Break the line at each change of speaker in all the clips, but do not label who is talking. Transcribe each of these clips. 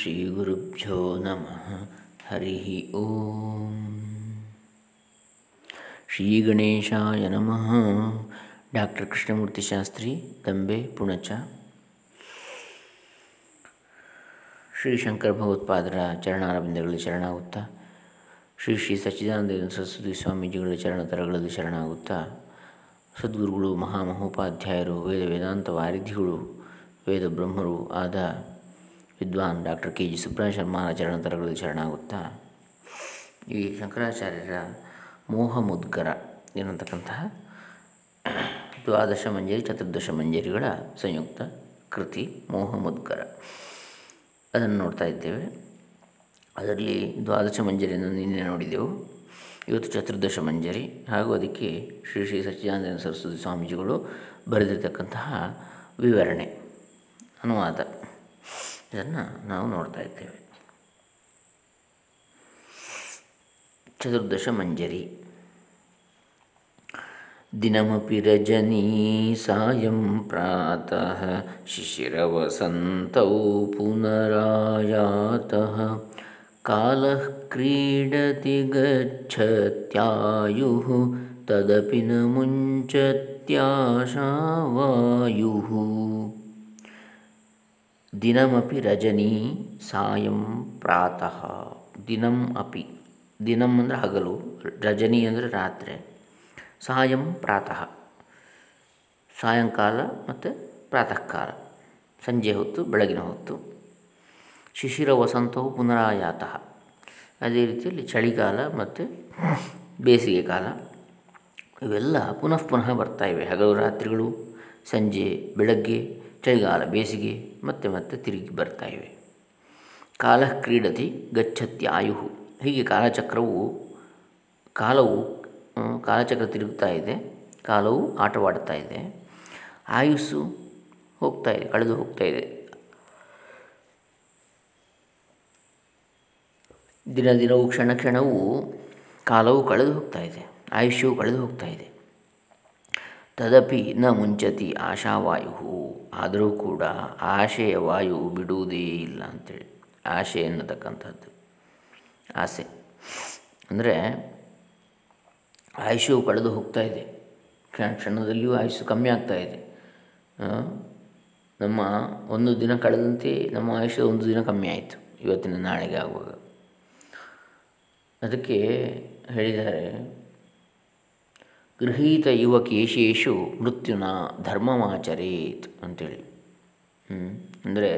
ಶ್ರೀಗುರುಭ್ಯೋ ನಮಃ ಹರಿ ಓಂ ಶ್ರೀ ಗಣೇಶಾಯ ನಮಃ ಡಾಕ್ಟರ್ ಕೃಷ್ಣಮೂರ್ತಿ ಶಾಸ್ತ್ರಿ ದಂಬೆ ಪುಣಚ ಶ್ರೀ ಶಂಕರ ಭಗವತ್ಪಾದರ ಚರಣಾರವಿಂದಗಳಲ್ಲಿ ಶರಣಾಗುತ್ತಾ। ಶ್ರೀ ಶ್ರೀ ಸಚ್ಚಿದಾನಂದ ಸರಸ್ವತಿ ಸ್ವಾಮೀಜಿಗಳ ಚರಣತರಗಳಲ್ಲಿ ಶರಣಾಗುತ್ತಾ। ಸದ್ಗುರುಗಳು, ಮಹಾಮಹೋಪಾಧ್ಯಾಯರು, ವೇದ ವೇದಾಂತ ವಾರಿಧಿಗಳು, ವೇದ ಬ್ರಹ್ಮರು ಆದ ವಿದ್ವಾನ್ ಡಾಕ್ಟರ್ ಕೆ ಜಿ ಸುಬ್ರಹ ಶರ್ಮಾರ ಚರಣತರಗಳಲ್ಲಿ ಶರಣಾಗುತ್ತಾ? ಈ ಶಂಕರಾಚಾರ್ಯರ ಮೋಹ ಮುದ್ಗರ ಏನಂತಕ್ಕಂತಹ ದ್ವಾದಶ ಮಂಜರಿ, ಚತುರ್ದಶ ಮಂಜರಿಗಳ ಸಂಯುಕ್ತ ಕೃತಿ, ಮೋಹ ಮುದ್ಗರ. ಅದನ್ನು ನೋಡ್ತಾ ಇದ್ದೇವೆ. ಅದರಲ್ಲಿ ದ್ವಾದಶ ಮಂಜರಿಯನ್ನು ನಿನ್ನೆ ನೋಡಿದೆವು. ಇವತ್ತು ಚತುರ್ದಶ ಮಂಜರಿ. ಹಾಗೂ ಅದಕ್ಕೆ ಶ್ರೀ ಶ್ರೀ ಸಚ್ಚಿದಾನಂದ ಸರಸ್ವತಿ ಸ್ವಾಮೀಜಿಗಳು ಬರೆದಿರತಕ್ಕಂತಹ ವಿವರಣೆ, ಅನುವಾದ. ಇದನ್ನು ನಾವು ನೋಡ್ತಾ ಇದ್ದೇವೆ ಚತುರ್ದಶ ಮಂಜರಿ. ದಿನಮಪಿ ರಜನೀ ಸಾಯಂ ಪ್ರಾತಃ ಶಿಶಿರವಸಂತೌ ಪುನರಾಯಾತಃ. ಕಾಲಃ ಕ್ರೀಡತಿ ಗಚ್ಚತ್ಯಾಯುಃ ತದಪಿ ನ ಮುಂಚತ್ಯಾಶಾವಾಯುಃ. ದಿನಮಪಿ ರಜನಿ ಸಾಯಂ ಪ್ರಾತಃ. ದಿನಂ ಅಪಿ. ದಿನಂ ಅಂದರೆ ಹಗಲು, ರಜನಿ ಅಂದರೆ ರಾತ್ರಿ. ಸಾಯಂ ಪ್ರಾತಃ. ಸಾಯಂಕಾಲ ಮತ್ತು ಪ್ರಾತಃ ಕಾಲ ಸಂಜೆ ಹೊತ್ತು, ಬೆಳಗಿನ ಹೊತ್ತು. ಶಿಶಿರ ವಸಂತವು ಪುನರಾಯಾತ. ಅದೇ ರೀತಿಯಲ್ಲಿ ಚಳಿಗಾಲ ಮತ್ತು ಬೇಸಿಗೆ ಕಾಲ. ಇವೆಲ್ಲ ಪುನಃ ಪುನಃ ಬರ್ತಾ ಇವೆ. ಹಗಲು ರಾತ್ರಿಗಳು, ಸಂಜೆ, ಬೆಳಗ್ಗೆ. ಚಳಿಗಾಲ ಬೇಸಿಗೆ ಮತ್ತೆ ಮತ್ತೆ ತಿರುಗಿ ಬರ್ತಾ ಇವೆ. ಕಾಲ ಕ್ರೀಡತಿ ಗಚ್ಚತಿ ಆಯು ಹೀಗೆ ಕಾಲಚಕ್ರವು, ಕಾಲವು ಕಾಲಚಕ್ರ ತಿರುಗ್ತಾ ಇದೆ, ಕಾಲವು ಆಟವಾಡ್ತಾ ಇದೆ, ಆಯುಸ್ಸು ಹೋಗ್ತಾ ಇದೆ, ಕಳೆದು ಹೋಗ್ತಾ ಇದೆ. ದಿನ ದಿನವೂ ಕ್ಷಣ ಕ್ಷಣವೂ ಕಾಲವು ಕಳೆದು ಹೋಗ್ತಾ ಇದೆ, ಆಯುಷ್ಯವು ಕಳೆದು ಹೋಗ್ತಾ ಇದೆ. ತದಪಿ ನ ಮುಂಚತಿ ಆಶಾವಾಯು ಆದರೂ ಕೂಡ ಆಶೆಯ ವಾಯು ಬಿಡುವುದೇ ಇಲ್ಲ ಅಂಥೇಳಿ ಆಶೆ ಎನ್ನತಕ್ಕಂಥದ್ದು. ಆಸೆ. ಅಂದರೆ ಆಯುಷು ಕಳೆದು ಹೋಗ್ತಾ ಇದೆ. ಕ್ಷಣ ಕ್ಷಣದಲ್ಲಿಯೂ ಆಯುಷ್ಯು ಕಮ್ಮಿ ಆಗ್ತಾ ಇದೆ. ನಮ್ಮ ಒಂದು ದಿನ ಕಳೆದಂತೆ ನಮ್ಮ ಆಯುಷ್ಯ ಒಂದು ದಿನ ಕಮ್ಮಿ ಆಯಿತು ಇವತ್ತಿನ ನಾಳೆಗೆ ಆಗುವಾಗ. ಅದಕ್ಕೆ ಹೇಳಿದ್ದಾರೆ ಗೃಹೀತ ಇವ ಕೇಶೇಶು ಮೃತ್ಯುನ ಧರ್ಮಮಾಚರೇತ್ ಅಂತೇಳಿ. ಅಂದರೆ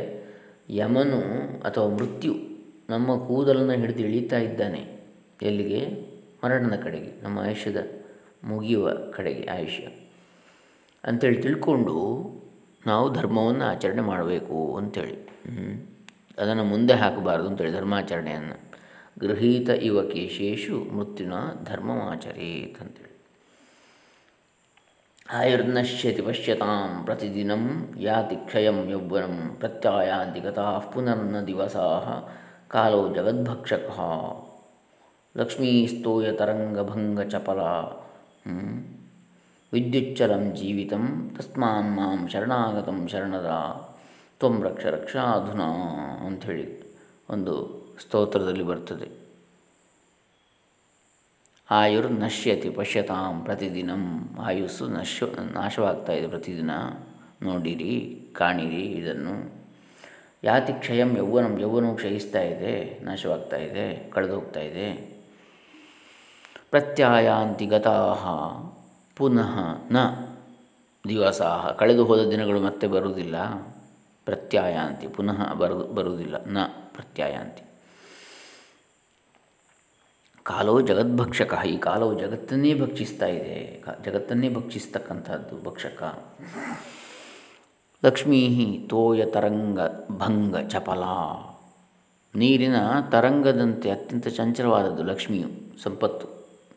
ಯಮನು ಅಥವಾ ಮೃತ್ಯು ನಮ್ಮ ಕೂದಲನ್ನು ಹಿಡಿದು ಇಳಿತಾ ಇದ್ದಾನೆ ಎಲ್ಲಿಗೆ? ಮರಣದ ಕಡೆಗೆ, ನಮ್ಮ ಆಯುಷ್ಯದ ಮುಗಿಯುವ ಕಡೆಗೆ, ಆಯುಷ್ಯ. ಅಂಥೇಳಿ ತಿಳ್ಕೊಂಡು ನಾವು ಧರ್ಮವನ್ನು ಆಚರಣೆ ಮಾಡಬೇಕು ಅಂಥೇಳಿ ಅದನ್ನು ಮುಂದೆ ಹಾಕಬಾರ್ದು ಅಂತೇಳಿ ಧರ್ಮಾಚರಣೆಯನ್ನು. ಗೃಹೀತ ಇವ ಕೇಶೇಶು ಮೃತ್ಯುನ ಧರ್ಮಮಾಚರೇತ್ ಅಂತೇಳಿ. ಆಯುರ್ನಶ್ಯತಿ ಪಶ್ಯತಾಂ ಪ್ರತಿದಿನಂ ಯಾತಿ ಕ್ಷಯಂ ಯೌವನಂ ಪ್ರತ್ಯಾಯಾಂತಿ ಗತಾ ಪುನರ್ನ ದಿವಸಾ ಕಾಲೋ ಜಗದ್ಭಕ್ಷಕ ಲಕ್ಷ್ಮೀಸ್ತೋಯ ತರಂಗಭಂಗ ಚಪಲ ವಿದ್ಯುಚ್ಚಲಂ ಜೀವಿತಂ ತಸ್ಮಾನ್ ಮಾಂ ಶರಣಾಗತಂ ಶರಣದ ತ್ವಂ ರಕ್ಷ ರಕ್ಷಾಧುನಾ ಅಂಥೇಳಿ ಒಂದು ಸ್ತೋತ್ರದಲ್ಲಿ ಬರ್ತದೆ. ಆಯುರ್ ನಶ್ಯತಿ ಪಶ್ಯತಾಂ ಪ್ರತಿದಿನಂ. ಆಯುಸ್ಸು ನಶ್ಯ ನಾಶವಾಗ್ತಾ ಇದೆ ಪ್ರತಿದಿನ. ನೋಡಿರಿ, ಕಾಣಿರಿ ಇದನ್ನು. ಯಾತಿ ಕ್ಷಯಂ ಯೌವನಂ, ಯೌವನವು ಕ್ಷಯಿಸ್ತಾ ಇದೆ, ನಾಶವಾಗ್ತಾ ಇದೆ ಕಳೆದು ಹೋಗ್ತಾ ಇದೆ. ಪ್ರತ್ಯಯಾಂತಿ ಗತಾ ಪುನಃ ನ ದಿವಸ ಕಳೆದು ಹೋದ ದಿನಗಳು ಮತ್ತೆ ಬರುವುದಿಲ್ಲ. ಪ್ರತ್ಯಯಾಂತಿ, ಪುನಃ ಬರು, ಬರುವುದಿಲ್ಲ. ನ ಪ್ರತ್ಯಾಯಾಂತಿ. ಕಾಲವು ಜಗದ್ಭಕ್ಷಕ, ಈ ಕಾಲವು ಜಗತ್ತನ್ನೇ ಭಕ್ಷಿಸ್ತಾ ಇದೆ. ಜಗತ್ತನ್ನೇ ಭಕ್ಷಿಸ್ತಕ್ಕಂಥದ್ದು ಭಕ್ಷಕ. ಲಕ್ಷ್ಮೀ ತೋಯ ತರಂಗ ಭಂಗ ಚಪಲ. ನೀರಿನ ತರಂಗದಂತೆ ಅತ್ಯಂತ ಚಂಚಲವಾದದ್ದು ಲಕ್ಷ್ಮಿಯು, ಸಂಪತ್ತು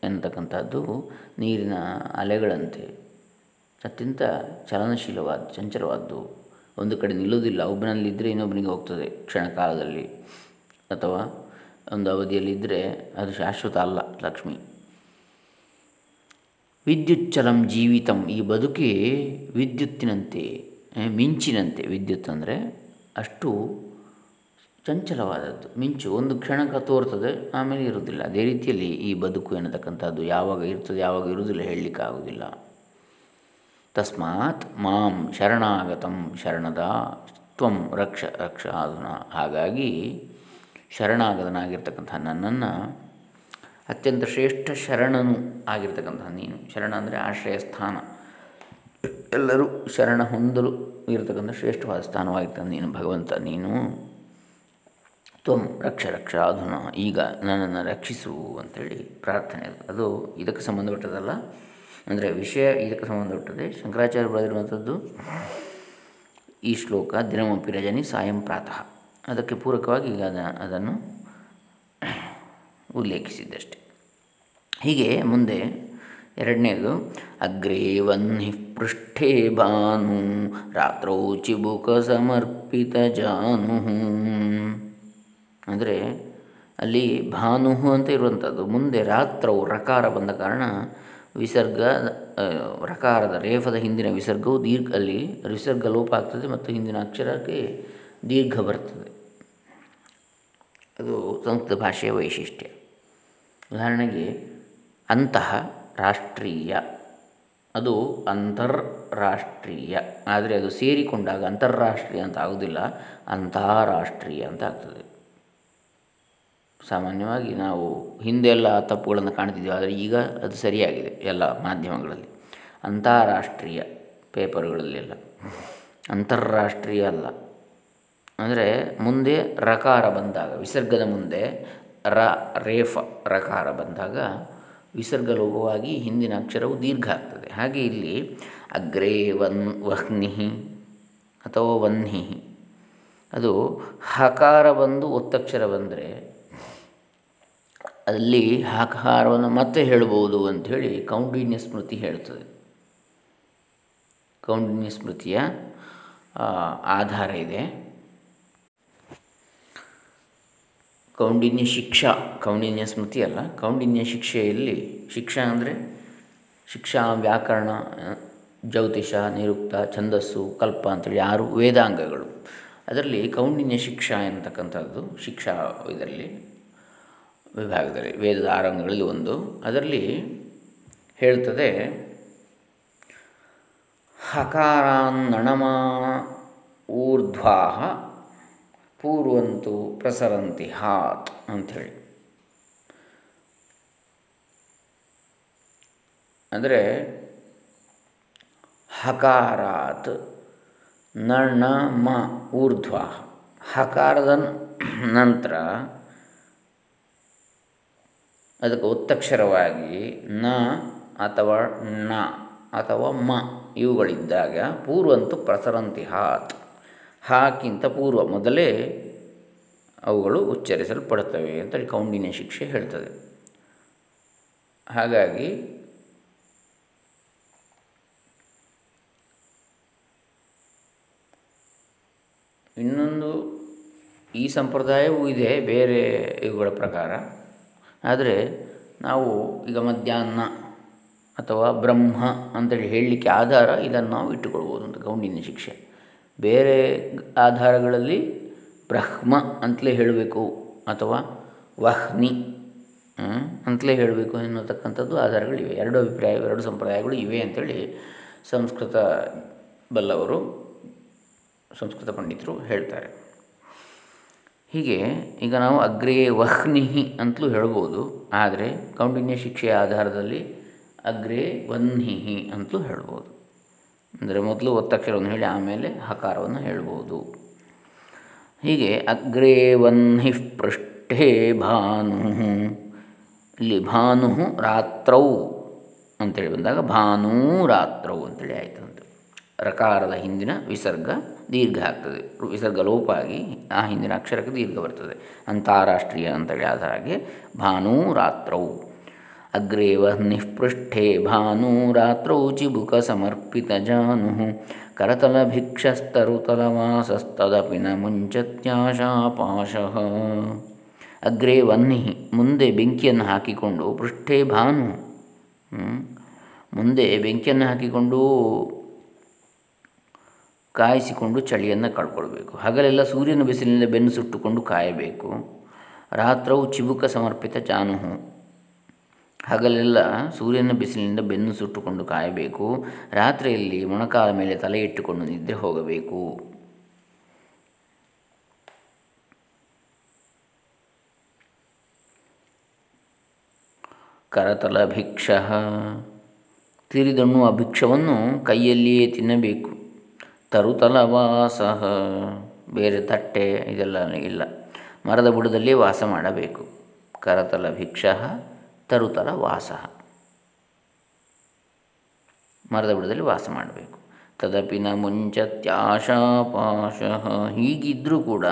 ಎನ್ನತಕ್ಕಂಥದ್ದು ನೀರಿನ ಅಲೆಗಳಂತೆ. ಅತ್ಯಂತ ಚಲನಶೀಲವಾದ, ಚಂಚಲವಾದ್ದು. ಒಂದು ಕಡೆ ನಿಲ್ಲುವುದಿಲ್ಲ ಒಬ್ಬನಲ್ಲಿದ್ದರೆ ಇನ್ನೊಬ್ಬನಿಗೆ ಹೋಗ್ತದೆ ಕ್ಷಣಕಾಲದಲ್ಲಿ. ಅಥವಾ ಒಂದು ಅವಧಿಯಲ್ಲಿದ್ದರೆ ಅದು ಶಾಶ್ವತ ಅಲ್ಲ, ಲಕ್ಷ್ಮಿ. ವಿದ್ಯುಚ್ಚಲಂ ಜೀವಿತಂ, ಈ ಬದುಕೇ ವಿದ್ಯುತ್ತಿನಂತೆ ಮಿಂಚಿನಂತೆ. ವಿದ್ಯುತ್ ಅಂದರೆ ಅಷ್ಟು ಚಂಚಲವಾದದ್ದು. ಮಿಂಚು, ಒಂದು ಕ್ಷಣಕ್ಕೆ ತೋರ್ತದೆ, ಆಮೇಲೆ ಇರುವುದಿಲ್ಲ. ಅದೇ ರೀತಿಯಲ್ಲಿ ಈ ಬದುಕು ಎನ್ನತಕ್ಕಂಥದ್ದು ಯಾವಾಗ ಇರ್ತದೆ, ಯಾವಾಗ ಇರುವುದಿಲ್ಲ ಹೇಳಲಿಕ್ಕೆ ಆಗುವುದಿಲ್ಲ. ತಸ್ಮಾತ್ ಮಾಂ ಶರಣಾಗತಂ ಶರಣದ, ತ್ವಂ ರಕ್ಷ ರಕ್ಷ ಅದನ್ನ ಹಾಗಾಗಿ ಶರಣಾಗತನಾಗಿರ್ತಕ್ಕಂಥ ನನ್ನನ್ನು ಅತ್ಯಂತ ಶ್ರೇಷ್ಠ ಶರಣನು ಆಗಿರ್ತಕ್ಕಂಥ ನೀನು. ಶರಣ ಅಂದರೆ ಆಶ್ರಯ ಸ್ಥಾನ. ಎಲ್ಲರೂ ಶರಣ ಹೊಂದಲು ಇರತಕ್ಕಂಥ ಶ್ರೇಷ್ಠವಾದ ಸ್ಥಾನವಾಗಿರ್ತಕ್ಕಂಥ ನೀನು, ಭಗವಂತ, ನೀನು. ತ್ವಂ ರಕ್ಷ ರಕ್ಷ ಅಧುನ ಈಗ ನನ್ನನ್ನು ರಕ್ಷಿಸು ಅಂತೇಳಿ ಪ್ರಾರ್ಥನೆ ಅದು ಇದಕ್ಕೆ ಸಂಬಂಧಪಟ್ಟದಲ್ಲ ಅಂದರೆ ವಿಷಯ ಇದಕ್ಕೆ ಸಂಬಂಧಪಟ್ಟದೆ ಶಂಕರಾಚಾರ್ಯ ಬರೆದಿರುವಂಥದ್ದು, ಈ ಶ್ಲೋಕ ದಿನಮಪಿ ರಜನಿ ಸಾಯಂ ಪ್ರಾತಃ. ಅದಕ್ಕೆ ಪೂರಕವಾಗಿ ಈಗ ಅದನ್ನು ಉಲ್ಲೇಖಿಸಿದ್ದಷ್ಟೆ. ಹೀಗೆ ಮುಂದೆ ಎರಡನೇದು ಅಗ್ರೇವನ್ ಪೃಷ್ಠೇ ಭಾನು, ರಾತ್ರೋ ಚಿಬುಕ ಸಮರ್ಪಿತ ಜಾನು. ಅಂದರೆ ಅಲ್ಲಿ ಭಾನು ಅಂತ ಇರುವಂಥದ್ದು. ಮುಂದೆ ರಾತ್ರವು ರಕಾರ ಬಂದ ಕಾರಣ ವಿಸರ್ಗ ರಕಾರದ ರೇಫದ ಹಿಂದಿನ ವಿಸರ್ಗವು ದೀರ್ಘ, ಅಲ್ಲಿ ವಿಸರ್ಗ ಲೋಪ ಆಗ್ತದೆ ಮತ್ತು ಹಿಂದಿನ ಅಕ್ಷರಕ್ಕೆ ದೀರ್ಘ ಬರ್ತದೆ. ಅದು ಸಂಸ್ಕೃತ ಭಾಷೆಯ ವೈಶಿಷ್ಟ್ಯ. ಉದಾಹರಣೆಗೆ ಅಂತಹ ರಾಷ್ಟ್ರೀಯ, ಅದು ಅಂತರ್ರಾಷ್ಟ್ರೀಯ, ಆದರೆ ಅದು ಸೇರಿಕೊಂಡಾಗ ಅಂತಾರಾಷ್ಟ್ರೀಯ ಅಂತ ಆಗೋದಿಲ್ಲ, ಅಂತಾರಾಷ್ಟ್ರೀಯ ಅಂತ ಆಗ್ತದೆ. ಸಾಮಾನ್ಯವಾಗಿ ನಾವು ಹಿಂದೆ ಎಲ್ಲ ತಪ್ಪುಗಳನ್ನು ಕಾಣ್ತಿದ್ದೀವಿ ಆದರೆ ಈಗ ಅದು ಸರಿಯಾಗಿದೆ ಎಲ್ಲ ಮಾಧ್ಯಮಗಳಲ್ಲಿ. ಅಂತಾರಾಷ್ಟ್ರೀಯ ಪೇಪರ್ಗಳಲ್ಲೆಲ್ಲ. ಅಂತಾರಾಷ್ಟ್ರೀಯ ಅಲ್ಲ. ಅಂದರೆ ಮುಂದೆ ರಕಾರ ಬಂದಾಗ, ವಿಸರ್ಗದ ಮುಂದೆ ರ, ರೇಫ, ರಕಾರ ಬಂದಾಗ ವಿಸರ್ಗ ಲೋಪವಾಗಿ ಹಿಂದಿನ ಅಕ್ಷರವು ದೀರ್ಘ ಆಗ್ತದೆ. ಹಾಗೆ ಇಲ್ಲಿ ಅಗ್ರೇ ವನ್ ವಹ್ನಿ ಅಥವಾ ವನ್ಹಿ ಅದು ಹಕಾರ ಬಂದು ಒತ್ತಕ್ಷರ ಬಂದರೆ ಅಲ್ಲಿ ಹಕಾರವನ್ನು ಮತ್ತೆ ಹೇಳ್ಬೋದು ಅಂಥೇಳಿ ಕೌಂಡಿನ್ಯ ಸ್ಮೃತಿ ಹೇಳ್ತದೆ. ಕೌಂಡಿನ್ಯ ಸ್ಮೃತಿಯ ಆಧಾರ ಇದೆ. ಕೌಂಡಿನ್ಯ ಶಿಕ್ಷಾ, ಕೌಂಡಿನ್ಯ ಸ್ಮೃತಿ ಅಲ್ಲ, ಕೌಂಡಿನ್ಯ ಶಿಕ್ಷೆಯಲ್ಲಿ ಶಿಕ್ಷಾ ಅಂದರೆ ಶಿಕ್ಷಾ, ವ್ಯಾಕರಣ ಜ್ಯೋತಿಷ, ನಿರುಕ್ತ, ಛಂದಸ್ಸು, ಕಲ್ಪ ಅಂತೇಳಿ ಯಾರು ವೇದಾಂಗಗಳು. ಅದರಲ್ಲಿ ಕೌಂಡಿನ್ಯ ಶಿಕ್ಷಾ ಎಂತಕ್ಕಂಥದ್ದು ಶಿಕ್ಷಾ ಇದರಲ್ಲಿ ವಿಭಾಗದಲ್ಲಿ, ವೇದದ ಆರಂಗಗಳಲ್ಲಿ ಒಂದು. ಅದರಲ್ಲಿ ಹೇಳ್ತದೆ, ಹಕಾರಾನ್ನಣಮ ಊರ್ಧ್ವಾ ಪೂರ್ವಂತು ಪ್ರಸರಂತಿ ಹಾತ್ ಅಂಥೇಳಿ. ಅಂದರೆ ಹಕಾರಾತ್, ನಣ, ಮ, ಊರ್ಧ್ವ. ಹಕಾರದ ನಂತರ ಅದಕ್ಕೆ ಒತ್ತಕ್ಷರವಾಗಿ ನ ಅಥವಾ ಣ ಅಥವಾ ಮ ಇವುಗಳಿದ್ದಾಗ ಪೂರ್ವಂತು ಪ್ರಸರಂತಿ ಹಾತ್. ಹಾಕ್ಕಿಂತ ಪೂರ್ವ ಮೊದಲೇ ಅವುಗಳು ಉಚ್ಚರಿಸಲ್ಪಡುತ್ತವೆ ಅಂತೇಳಿ ಕೌಂಡಿನ್ಯ ಶಿಕ್ಷೆ ಹೇಳ್ತದೆ. ಹಾಗಾಗಿ ಇನ್ನೊಂದು ಈ ಸಂಪ್ರದಾಯವೂ ಇದೆ, ಬೇರೆ ಇವುಗಳ ಪ್ರಕಾರ. ಆದರೆ ನಾವು ಈಗ ಮಧ್ಯಾಹ್ನ ಅಥವಾ ಬ್ರಹ್ಮ ಅಂತೇಳಿ ಹೇಳಲಿಕ್ಕೆ ಆಧಾರ ಇದನ್ನು ನಾವು ಇಟ್ಟುಕೊಳ್ಬೋದು ಅಂತ ಗೌಂಡಿನ ಶಿಕ್ಷೆ. ಬೇರೆ ಆಧಾರಗಳಲ್ಲಿ ಬ್ರಹ್ಮ ಅಂತಲೇ ಹೇಳಬೇಕು ಅಥವಾ ವಹ್ನಿ ಅಂತಲೇ ಹೇಳಬೇಕು ಎನ್ನುತಕ್ಕಂಥದ್ದು ಆಧಾರಗಳಿವೆ. ಎರಡು ಅಭಿಪ್ರಾಯ, ಎರಡು ಸಂಪ್ರದಾಯಗಳು ಇವೆ ಅಂಥೇಳಿ ಸಂಸ್ಕೃತ ಬಲ್ಲವರು, ಸಂಸ್ಕೃತ ಪಂಡಿತರು ಹೇಳ್ತಾರೆ. ಹೀಗೆ ಈಗ ನಾವು ಅಗ್ರೇ ವಹ್ನಿಹಿ ಅಂತಲೂ ಹೇಳ್ಬೋದು, ಆದರೆ ಕೌಂಡಿನ್ಯ ಶಿಕ್ಷೆಯ ಆಧಾರದಲ್ಲಿ ಅಗ್ರೇ ವನ್ಹಿಹಿ ಅಂತಲೂ ಹೇಳ್ಬೋದು. ಅಂದರೆ ಮೊದಲು ಒತ್ತಕ್ಷರವನ್ನು ಹೇಳಿ ಆಮೇಲೆ ಹಕಾರವನ್ನು ಹೇಳ್ಬೋದು. ಹೀಗೆ ಅಗ್ರೇ ವನ್ಹಿ ಪೃಷ್ಠೇ ಭಾನು ಇಲ್ಲಿ ಭಾನು ರಾತ್ರೌ ಅಂತೇಳಿ ಬಂದಾಗ ಭಾನೂ ರಾತ್ರೌ ಅಂತೇಳಿ ಆಯಿತು ಅಂತ ರಕಾರದ ಹಿಂದಿನ ವಿಸರ್ಗ ದೀರ್ಘ ಆಗ್ತದೆ. ವಿಸರ್ಗ ಲೋಪ ಆಗಿ ಆ ಹಿಂದಿನ ಅಕ್ಷರಕ್ಕೆ ದೀರ್ಘ ಬರ್ತದೆ. ಅಂತಾರಾಷ್ಟ್ರೀಯ ಅಂತೇಳಿ ಆದ ಹಾಗೆ ಭಾನೂ ರಾತ್ರೌ. ಅಗ್ರೇವ ನಿಃಪೃಷ್ಠೆ ಭಾನುರಾತ್ರೌ ಚಿಬುಕ ಸಮರ್ಪಿತ ಜಾನು ಕರತಲ ಭಿಕ್ಷಸ್ತರುತಲವಾಸಸ್ತದಪಿ ನ ಮುಂಚತ್ಯಾಶಾಪಾಶಃ ಅಗ್ರೇ ವನ್ನಿ ಮುಂದೆ ಬೆಂಕಿಯನ್ನು ಹಾಕಿಕೊಂಡು ಪೃಷ್ಠೆ ಭಾನು। ಮುಂದೆ ಬೆಂಕಿಯನ್ನು ಹಾಕಿಕೊಂಡು ಕಾಯಿಸಿಕೊಂಡು ಚಳಿಯನ್ನು ಕಳ್ಕೊಳ್ಬೇಕು। ಹಗಲೆಲ್ಲ ಸೂರ್ಯನ ಬಿಸಿಲಿನಿಂದ ಬೆನ್ನು ಸುಟ್ಟುಕೊಂಡು ಕಾಯಬೇಕು। ರಾತ್ರವು ಚಿಬುಕ ಸಮರ್ಪಿತ ಜಾನುಹು। ಹಗಲೆಲ್ಲ ಸೂರ್ಯನ ಬಿಸಿಲಿನಿಂದ ಬೆನ್ನು ಸುಟ್ಟುಕೊಂಡು ಕಾಯಬೇಕು. ರಾತ್ರಿಯಲ್ಲಿ ಮೊಣಕಾಲ ಮೇಲೆ ತಲೆ ಇಟ್ಟುಕೊಂಡು ನಿದ್ರೆ ಹೋಗಬೇಕು. ಕರತಲ ಭಿಕ್ಷ ತಿರಿದಣ್ಣುವ ಭಿಕ್ಷವನ್ನು ಕೈಯಲ್ಲಿಯೇ ತಿನ್ನಬೇಕು. ತರುತಲ ತರುತಲವಾಸ ಬೇರೆ ತಟ್ಟೆ ಇದೆಲ್ಲ ಇಲ್ಲ. ಮರದ ಬುಡದಲ್ಲಿ ವಾಸ ಮಾಡಬೇಕು. ಕರತಲ ಭಿಕ್ಷ ತರುತಲ ವಾಸ. ಮರದ ಬುಡದಲ್ಲಿ ವಾಸ ಮಾಡಬೇಕು. ತದಪಿನ ಮುಂಚತ್ಯಾಶಾಪಾಶ ಹೀಗಿದ್ದರೂ ಕೂಡ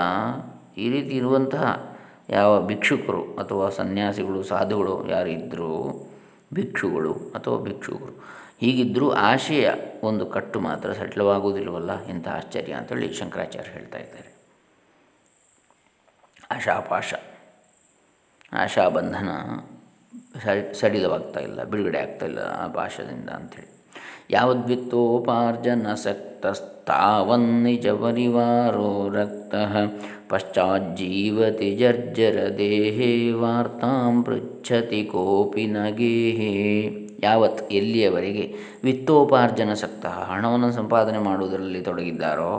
ಈ ರೀತಿ ಇರುವಂತಹ ಯಾವ ಭಿಕ್ಷುಕರು ಅಥವಾ ಸನ್ಯಾಸಿಗಳು, ಸಾಧುಗಳು ಯಾರಿದ್ದರೂ ಭಿಕ್ಷುಗಳು ಅಥವಾ ಭಿಕ್ಷುಕರು ಹೀಗಿದ್ದರೂ ಆಶೆಯ ಒಂದು ಕಟ್ಟು ಮಾತ್ರ ಸಡಿಲವಾಗುವುದಿಲ್ಲವಲ್ಲ ಇಂಥ ಆಶ್ಚರ್ಯ ಅಂತೇಳಿ ಶಂಕರಾಚಾರ್ಯ ಹೇಳ್ತಾ ಇದ್ದಾರೆ. ಆಶಾಪಾಶ, ಆಶಾಬಂಧನ ಸಡಿಲವಾಗ್ತಾ ಇಲ್ಲ, ಬಿಡುಗಡೆ ಆಗ್ತಾ ಇಲ್ಲ ಆ ಪಾಶದಿಂದ ಅಂಥೇಳಿ. ಯಾವದ್ವಿತ್ತೋಪಾರ್ಜನ ಸಕ್ತಸ್ತಾವನ್ನಿಜ ಪರಿವಾರೋ ರಕ್ತ ಪಶ್ಚಾಜ್ಜೀವತಿ ಜರ್ಜರ ದೇಹೇ ವಾರ್ತಾಂ ಪೃಚ್ಛತಿ ಕೋಪಿ ನಗೇಹೇ ಯಾವತ್ ಎಲ್ಲಿಯವರೆಗೆ ವಿತ್ತೋಪಾರ್ಜನ ಸಕ್ತ ಹಣವನ್ನು ಸಂಪಾದನೆ ಮಾಡುವುದರಲ್ಲಿ ತೊಡಗಿದ್ದಾರೋ,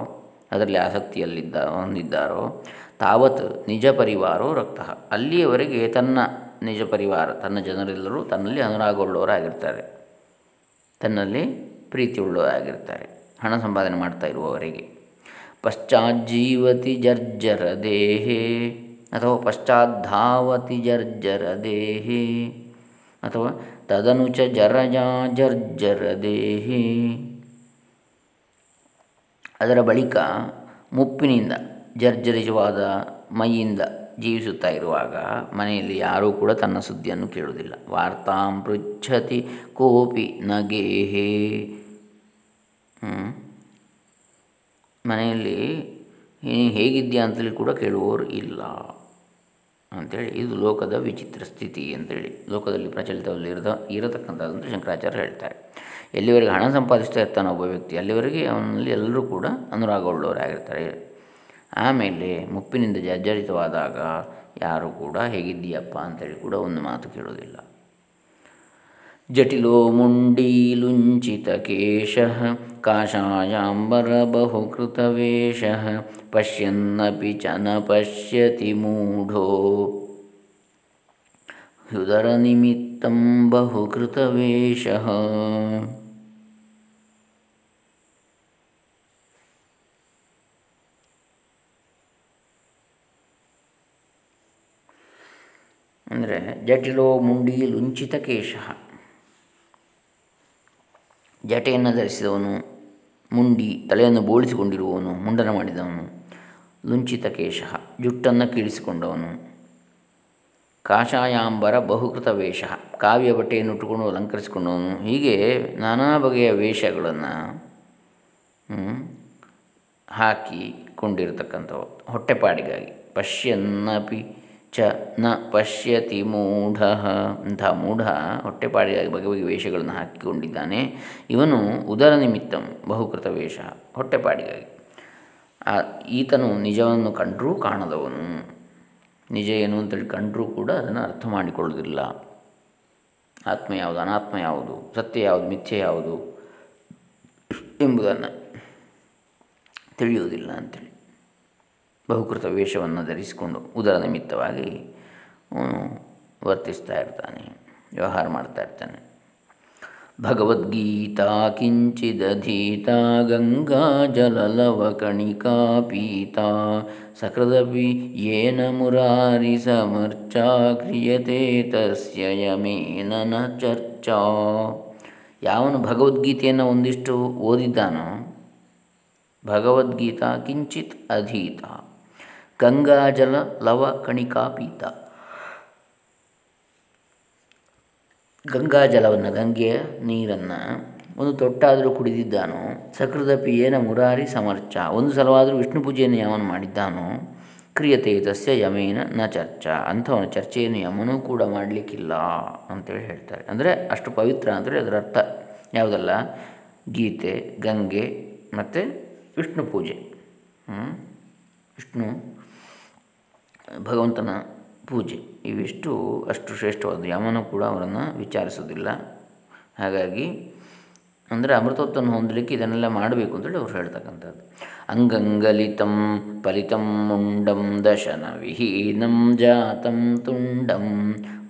ಅದರಲ್ಲಿ ಆಸಕ್ತಿಯಲ್ಲಿದ್ದ, ಹೊಂದಿದ್ದಾರೋ, ತಾವತ್ ನಿಜ ಪರಿವಾರೋ ರಕ್ತ ಅಲ್ಲಿಯವರೆಗೆ ತನ್ನ ನಿಜ ಪರಿವಾರ. ತನ್ನ ಜನರೆಲ್ಲರೂ ತನ್ನಲ್ಲಿ ಅನುರಾಗವುಳ್ಳವರಾಗಿರ್ತಾರೆ. ತನ್ನಲ್ಲಿ ಪ್ರೀತಿಯುಳ್ಳವರಾಗಿರ್ತಾರೆ. ಹಣ ಸಂಪಾದನೆ ಮಾಡ್ತಾ ಇರುವವರಿಗೆ. ಪಶ್ಚಾಜ್ಜೀವತಿ ಜರ್ಜರ ದೇಹೇ. ಅಥವಾ ಪಶ್ಚಾದ್ದಾವತಿ ಜರ್ಜರ ದೇಹಿ. ಅಥವಾ ತದನುಚ ಜರಜಾ ಜರ್ಜರ ದೇಹಿ. ಅದರ ಬಳಿಕ ಮುಪ್ಪಿನಿಂದ ಜರ್ಜರಿಜವಾದ ಮೈಯಿಂದ ಜೀವಿಸುತ್ತಾ ಇರುವಾಗ ಮನೆಯಲ್ಲಿ ಯಾರೂ ಕೂಡ ತನ್ನ ಸುದ್ದಿಯನ್ನು ಕೇಳುವುದಿಲ್ಲ. ವಾರ್ತಾಂ ಪೃಚ್ಛತಿ ಕೋಪಿ ನಗೇಹೇ. ಮನೆಯಲ್ಲಿ ಹೇಗಿದ್ಯಾ ಅಂತೇಳಿ ಕೂಡ ಕೇಳುವವರು ಇಲ್ಲ ಅಂಥೇಳಿ ಇದು ಲೋಕದ ವಿಚಿತ್ರ ಸ್ಥಿತಿ ಅಂತೇಳಿ. ಲೋಕದಲ್ಲಿ ಪ್ರಚಲಿತದಲ್ಲಿ ಇರದ ಇರತಕ್ಕಂಥದ್ದು ಶಂಕರಾಚಾರ್ಯ ಹೇಳ್ತಾರೆ. ಎಲ್ಲಿವರೆಗೆ ಹಣ ಸಂಪಾದಿಸ್ತಾ ಇರ್ತಾನೆ ಒಬ್ಬ ವ್ಯಕ್ತಿ, ಅಲ್ಲಿವರೆಗೆ ಅವನಲ್ಲಿ ಎಲ್ಲರೂ ಕೂಡ ಅನುರಾಗವುಳ್ಳವರಾಗಿರ್ತಾರೆ. ಆಮೇಲೆ ಮುಪ್ಪಿನಿಂದ ಜರ್ಜರಿತವಾದಾಗ ಯಾರು ಕೂಡ ಹೇಗಿದ್ದೀಯಪ್ಪ ಅಂತೇಳಿ ಕೂಡ ಒಂದು ಮಾತು ಕೇಳೋದಿಲ್ಲ. ಜಟಿಲೋ ಕೇಶ ಕಾಷಾಯಾಂಬರ ಬಹುಕೃತವೇಷ ಪಶ್ಯನ್ನಪಿ ಚ ನ ಪಶ್ಯತಿ ಮೂಢೋ. ಹೃದರ ನಿಮಿತ್ತಂ ಬಹುಕೃತವೇಷ ಅಂದರೆ ಜಟಿಲೋ ಮುಂಡಿ ಲುಂಚಿತ ಕೇಶ. ಜಟೆಯನ್ನು ಧರಿಸಿದವನು ಮುಂಡಿ, ತಲೆಯನ್ನು ಬೋಳಿಸಿಕೊಂಡಿರುವವನು, ಮುಂಡನ ಮಾಡಿದವನು ಲುಂಚಿತ ಕೇಶ, ಜುಟ್ಟನ್ನು ಕೀಳಿಸಿಕೊಂಡವನು. ಕಾಷಾಯಾಂಬರ ಬಹುಕೃತ ವೇಷ, ಕಾವ್ಯ ಬಟ್ಟೆಯನ್ನು ಉಟ್ಟುಕೊಂಡು ಅಲಂಕರಿಸಿಕೊಂಡವನು. ಹೀಗೆ ನಾನಾ ಬಗೆಯ ವೇಷಗಳನ್ನು ಹಾಕಿಕೊಂಡಿರತಕ್ಕಂಥವು ಹೊಟ್ಟೆಪಾಡಿಗಾಗಿ, ಪಶ್ಯನ್ನಪಿ ಚ ನ ಪಶ್ಯತಿ ಮೂಢ ಅಂಥ ಮೂಢ ಹೊಟ್ಟೆಪಾಡಿಗಾಗಿ ಬಗೆ ಬಗೆ ವೇಷಗಳನ್ನು ಹಾಕಿಕೊಂಡಿದ್ದಾನೆ. ಇವನು ಉದರ ನಿಮಿತ್ತಂ ಬಹುಕೃತ ವೇಷ ಹೊಟ್ಟೆಪಾಡಿಗಾಗಿ. ಈತನು ನಿಜವನ್ನು ಕಂಡರೂ ಕಾಣದವನು. ನಿಜ ಏನು ಅಂತೇಳಿ ಕಂಡರೂ ಕೂಡ ಅದನ್ನು ಅರ್ಥ ಮಾಡಿಕೊಳ್ಳೋದಿಲ್ಲ ಆತ್ಮ ಯಾವುದು, ಅನಾತ್ಮ ಯಾವುದು, ಸತ್ಯ ಯಾವುದು, ಮಿಥ್ಯೆ ಯಾವುದು ಎಂಬುದನ್ನು ತಿಳಿಯುವುದಿಲ್ಲ ಅಂಥೇಳಿ ಬಹುಕೃತ ವೇಷವನ್ನು ಧರಿಸಿಕೊಂಡು ಉದರ ನಿಮಿತ್ತವಾಗಿ ಅವನು ವರ್ತಿಸ್ತಾ ಇರ್ತಾನೆ, ವ್ಯವಹಾರ ಮಾಡ್ತಾ ಇರ್ತಾನೆ. ಭಗವದ್ಗೀತಾ ಕಿಂಚಿದಧೀತ ಗಂಗಾ ಜಲಲವಕಣಿಕಾ ಪೀತಾ ಸಕೃದಪಿ ಯೇನ ಮುರಾರಿ ಸಮರ್ಚಾ ಕ್ರಿಯತೆ ತಸ್ಯ ಯಮೇನ ಚರ್ಚಾ. ಯಾವನು ಭಗವದ್ಗೀತೆಯನ್ನು ಒಂದಿಷ್ಟು ಓದಿದ್ದಾನೋ ಭಗವದ್ಗೀತಾ ಕಿಂಚಿತ್ ಅಧೀತ. ಗಂಗಾಜಲ ಲವ ಕಣಿಕಾ ಪೀತ. ಗಂಗಾಜಲವನ್ನು, ಗಂಗೆಯ ನೀರನ್ನು ಒಂದು ತೊಟ್ಟಾದರೂ ಕುಡಿದಿದ್ದಾನೋ, ಸಕೃದಪಿ ಏನ ಮುರಾರಿ ಸಮರ್ಚ, ಒಂದು ಸಲವಾದರೂ ವಿಷ್ಣು ಪೂಜೆಯನ್ನು ಯಾವನು ಮಾಡಿದ್ದಾನೋ ಕ್ರಿಯತೆ ತಸ್ಯ ಯಮೇನ ನ ಚರ್ಚ, ಅಂಥವನ ಚರ್ಚೆಯನ್ನು ಯಮನೂ ಕೂಡ ಮಾಡಲಿಕ್ಕಿಲ್ಲ ಅಂತೇಳಿ ಹೇಳ್ತಾರೆ. ಅಂದರೆ ಅಷ್ಟು ಪವಿತ್ರ ಅಂದರೆ ಅದರ ಅರ್ಥ. ಯಾವುದಲ್ಲ? ಗೀತೆ, ಗಂಗೆ ಮತ್ತು ವಿಷ್ಣು ಪೂಜೆ. ವಿಷ್ಣು ಭಗವಂತನ ಪೂಜೆ. ಇವಿಷ್ಟು ಅಷ್ಟು ಶ್ರೇಷ್ಠವಾದ ಯಮನು ಕೂಡ ಅವರನ್ನು ವಿಚಾರಿಸೋದಿಲ್ಲ ಹಾಗಾಗಿ ಅಂದರೆ ಅಮೃತತ್ವವನ್ನು ಹೊಂದಲಿಕ್ಕೆ ಇದನ್ನೆಲ್ಲ ಮಾಡಬೇಕು ಅಂತೇಳಿ ಅವ್ರು ಹೇಳ್ತಕ್ಕಂಥದ್ದು. ಅಂಗಂಗಲಿತಂ ಫಲಿತಂ ಮುಂಡಂ ದಶನ ವಿಹೀನಂ ಜಾತಂ ತುಂಡಂ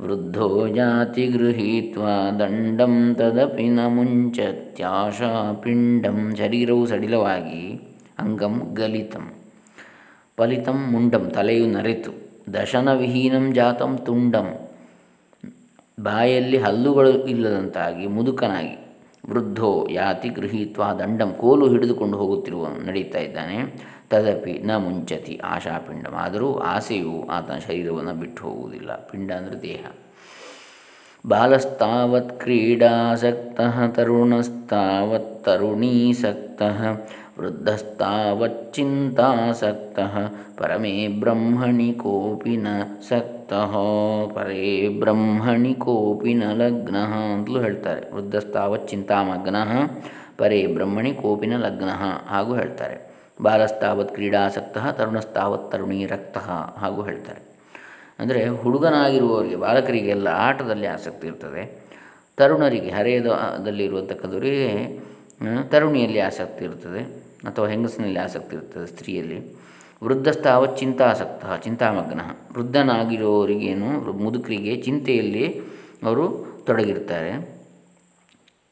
ವೃದ್ಧೋ ಜಾತಿ ಗೃಹೀತ್ವ ದಂಡಂ ತದಪಿ ನ ಮುಂಚತ್ಯಾಶಾ ಪಿಂಡಂ ಶರೀರವು ಸಡಿಲವಾಗಿ ಅಂಗಂ ಗಲಿತಂ. ಫಲಿತಂ ಮುಂಡಂ, ತಲೆಯು ನರೆತು. ದಶನವಿಹೀನಂ ಜಾತಂ ತುಂಡಂ. ಬಾಯಲ್ಲಿ ಹಲ್ಲುಗಳು ಇಲ್ಲದಂತಾಗಿ ಮುದುಕನಾಗಿ ವೃದ್ಧೋ ಯಾತಿ ಗೃಹೀತ್ವ ದಂಡಂ ಕೋಲು ಹಿಡಿದುಕೊಂಡು ಹೋಗುತ್ತಿರುವ ನಡೀತಾ ಇದ್ದಾನೆ. ತದಪಿ ನ ಮುಂಚತಿ ಆಶಾಪಿಂಡಂ ಆದರೂ ಆಸೆಯು ಆತನ ಶರೀರವನ್ನು ಬಿಟ್ಟು ಹೋಗುವುದಿಲ್ಲ. ಪಿಂಡ ಅಂದರೆ ದೇಹ. ಬಾಲಸ್ತಾವತ್ ಕ್ರೀಡಾಸಕ್ತಃ ತರುಣಸ್ತಾವತ್ ತರುಣೀಸಕ್ತಃ ವೃದ್ಧಸ್ತಾವಚ್ಚಿಂತಾಸಕ್ತಃ, ಪರಮೇ ಬ್ರಹ್ಮಣಿ ಕೋಪಿ ನ ಸಕ್ತ, ಪರೇ ಬ್ರಹ್ಮಣಿ ಕೋಪಿ ನ ಲಗ್ನ ಅಂತಲೂ ಹೇಳ್ತಾರೆ. ವೃದ್ಧಸ್ತಾವಚ್ಚಿಂತಾಮಗ್ನ, ಪರೇ ಬ್ರಹ್ಮಣಿ ಕೋಪಿನ ಲಗ್ನ ಹಾಗೂ ಹೇಳ್ತಾರೆ. ಬಾಲಸ್ತಾವತ್ ಕ್ರೀಡಾಸಕ್ತಃ, ತರುಣಸ್ತಾವತ್ ತರುಣಿ ರಕ್ತ ಹಾಗೂ ಹೇಳ್ತಾರೆ. ಅಂದರೆ ಹುಡುಗನಾಗಿರುವವರಿಗೆ, ಬಾಲಕರಿಗೆಲ್ಲ ಆಟದಲ್ಲಿ ಆಸಕ್ತಿ ಇರ್ತದೆ. ತರುಣರಿಗೆ ಹರೆಯದಲ್ಲಿರುವಂತಕ್ಕಂಥವರಿಗೆ ತರುಣಿಯಲ್ಲಿ ಆಸಕ್ತಿ ಇರ್ತದೆ. ಅಥವಾ ಹೆಂಗಸಿನಲ್ಲಿ ಆಸಕ್ತಿ ಇರ್ತದೆ ಸ್ತ್ರೀಯಲ್ಲಿ. ವೃದ್ಧಸ್ತಾವ ಚಿಂತಾಸಕ್ತ, ಚಿಂತಾಮಗ್ನ. ವೃದ್ಧನಾಗಿರೋರಿಗೇನು ಮುದುಕರಿಗೆ ಚಿಂತೆಯಲ್ಲಿ ಅವರು ತೊಡಗಿರ್ತಾರೆ.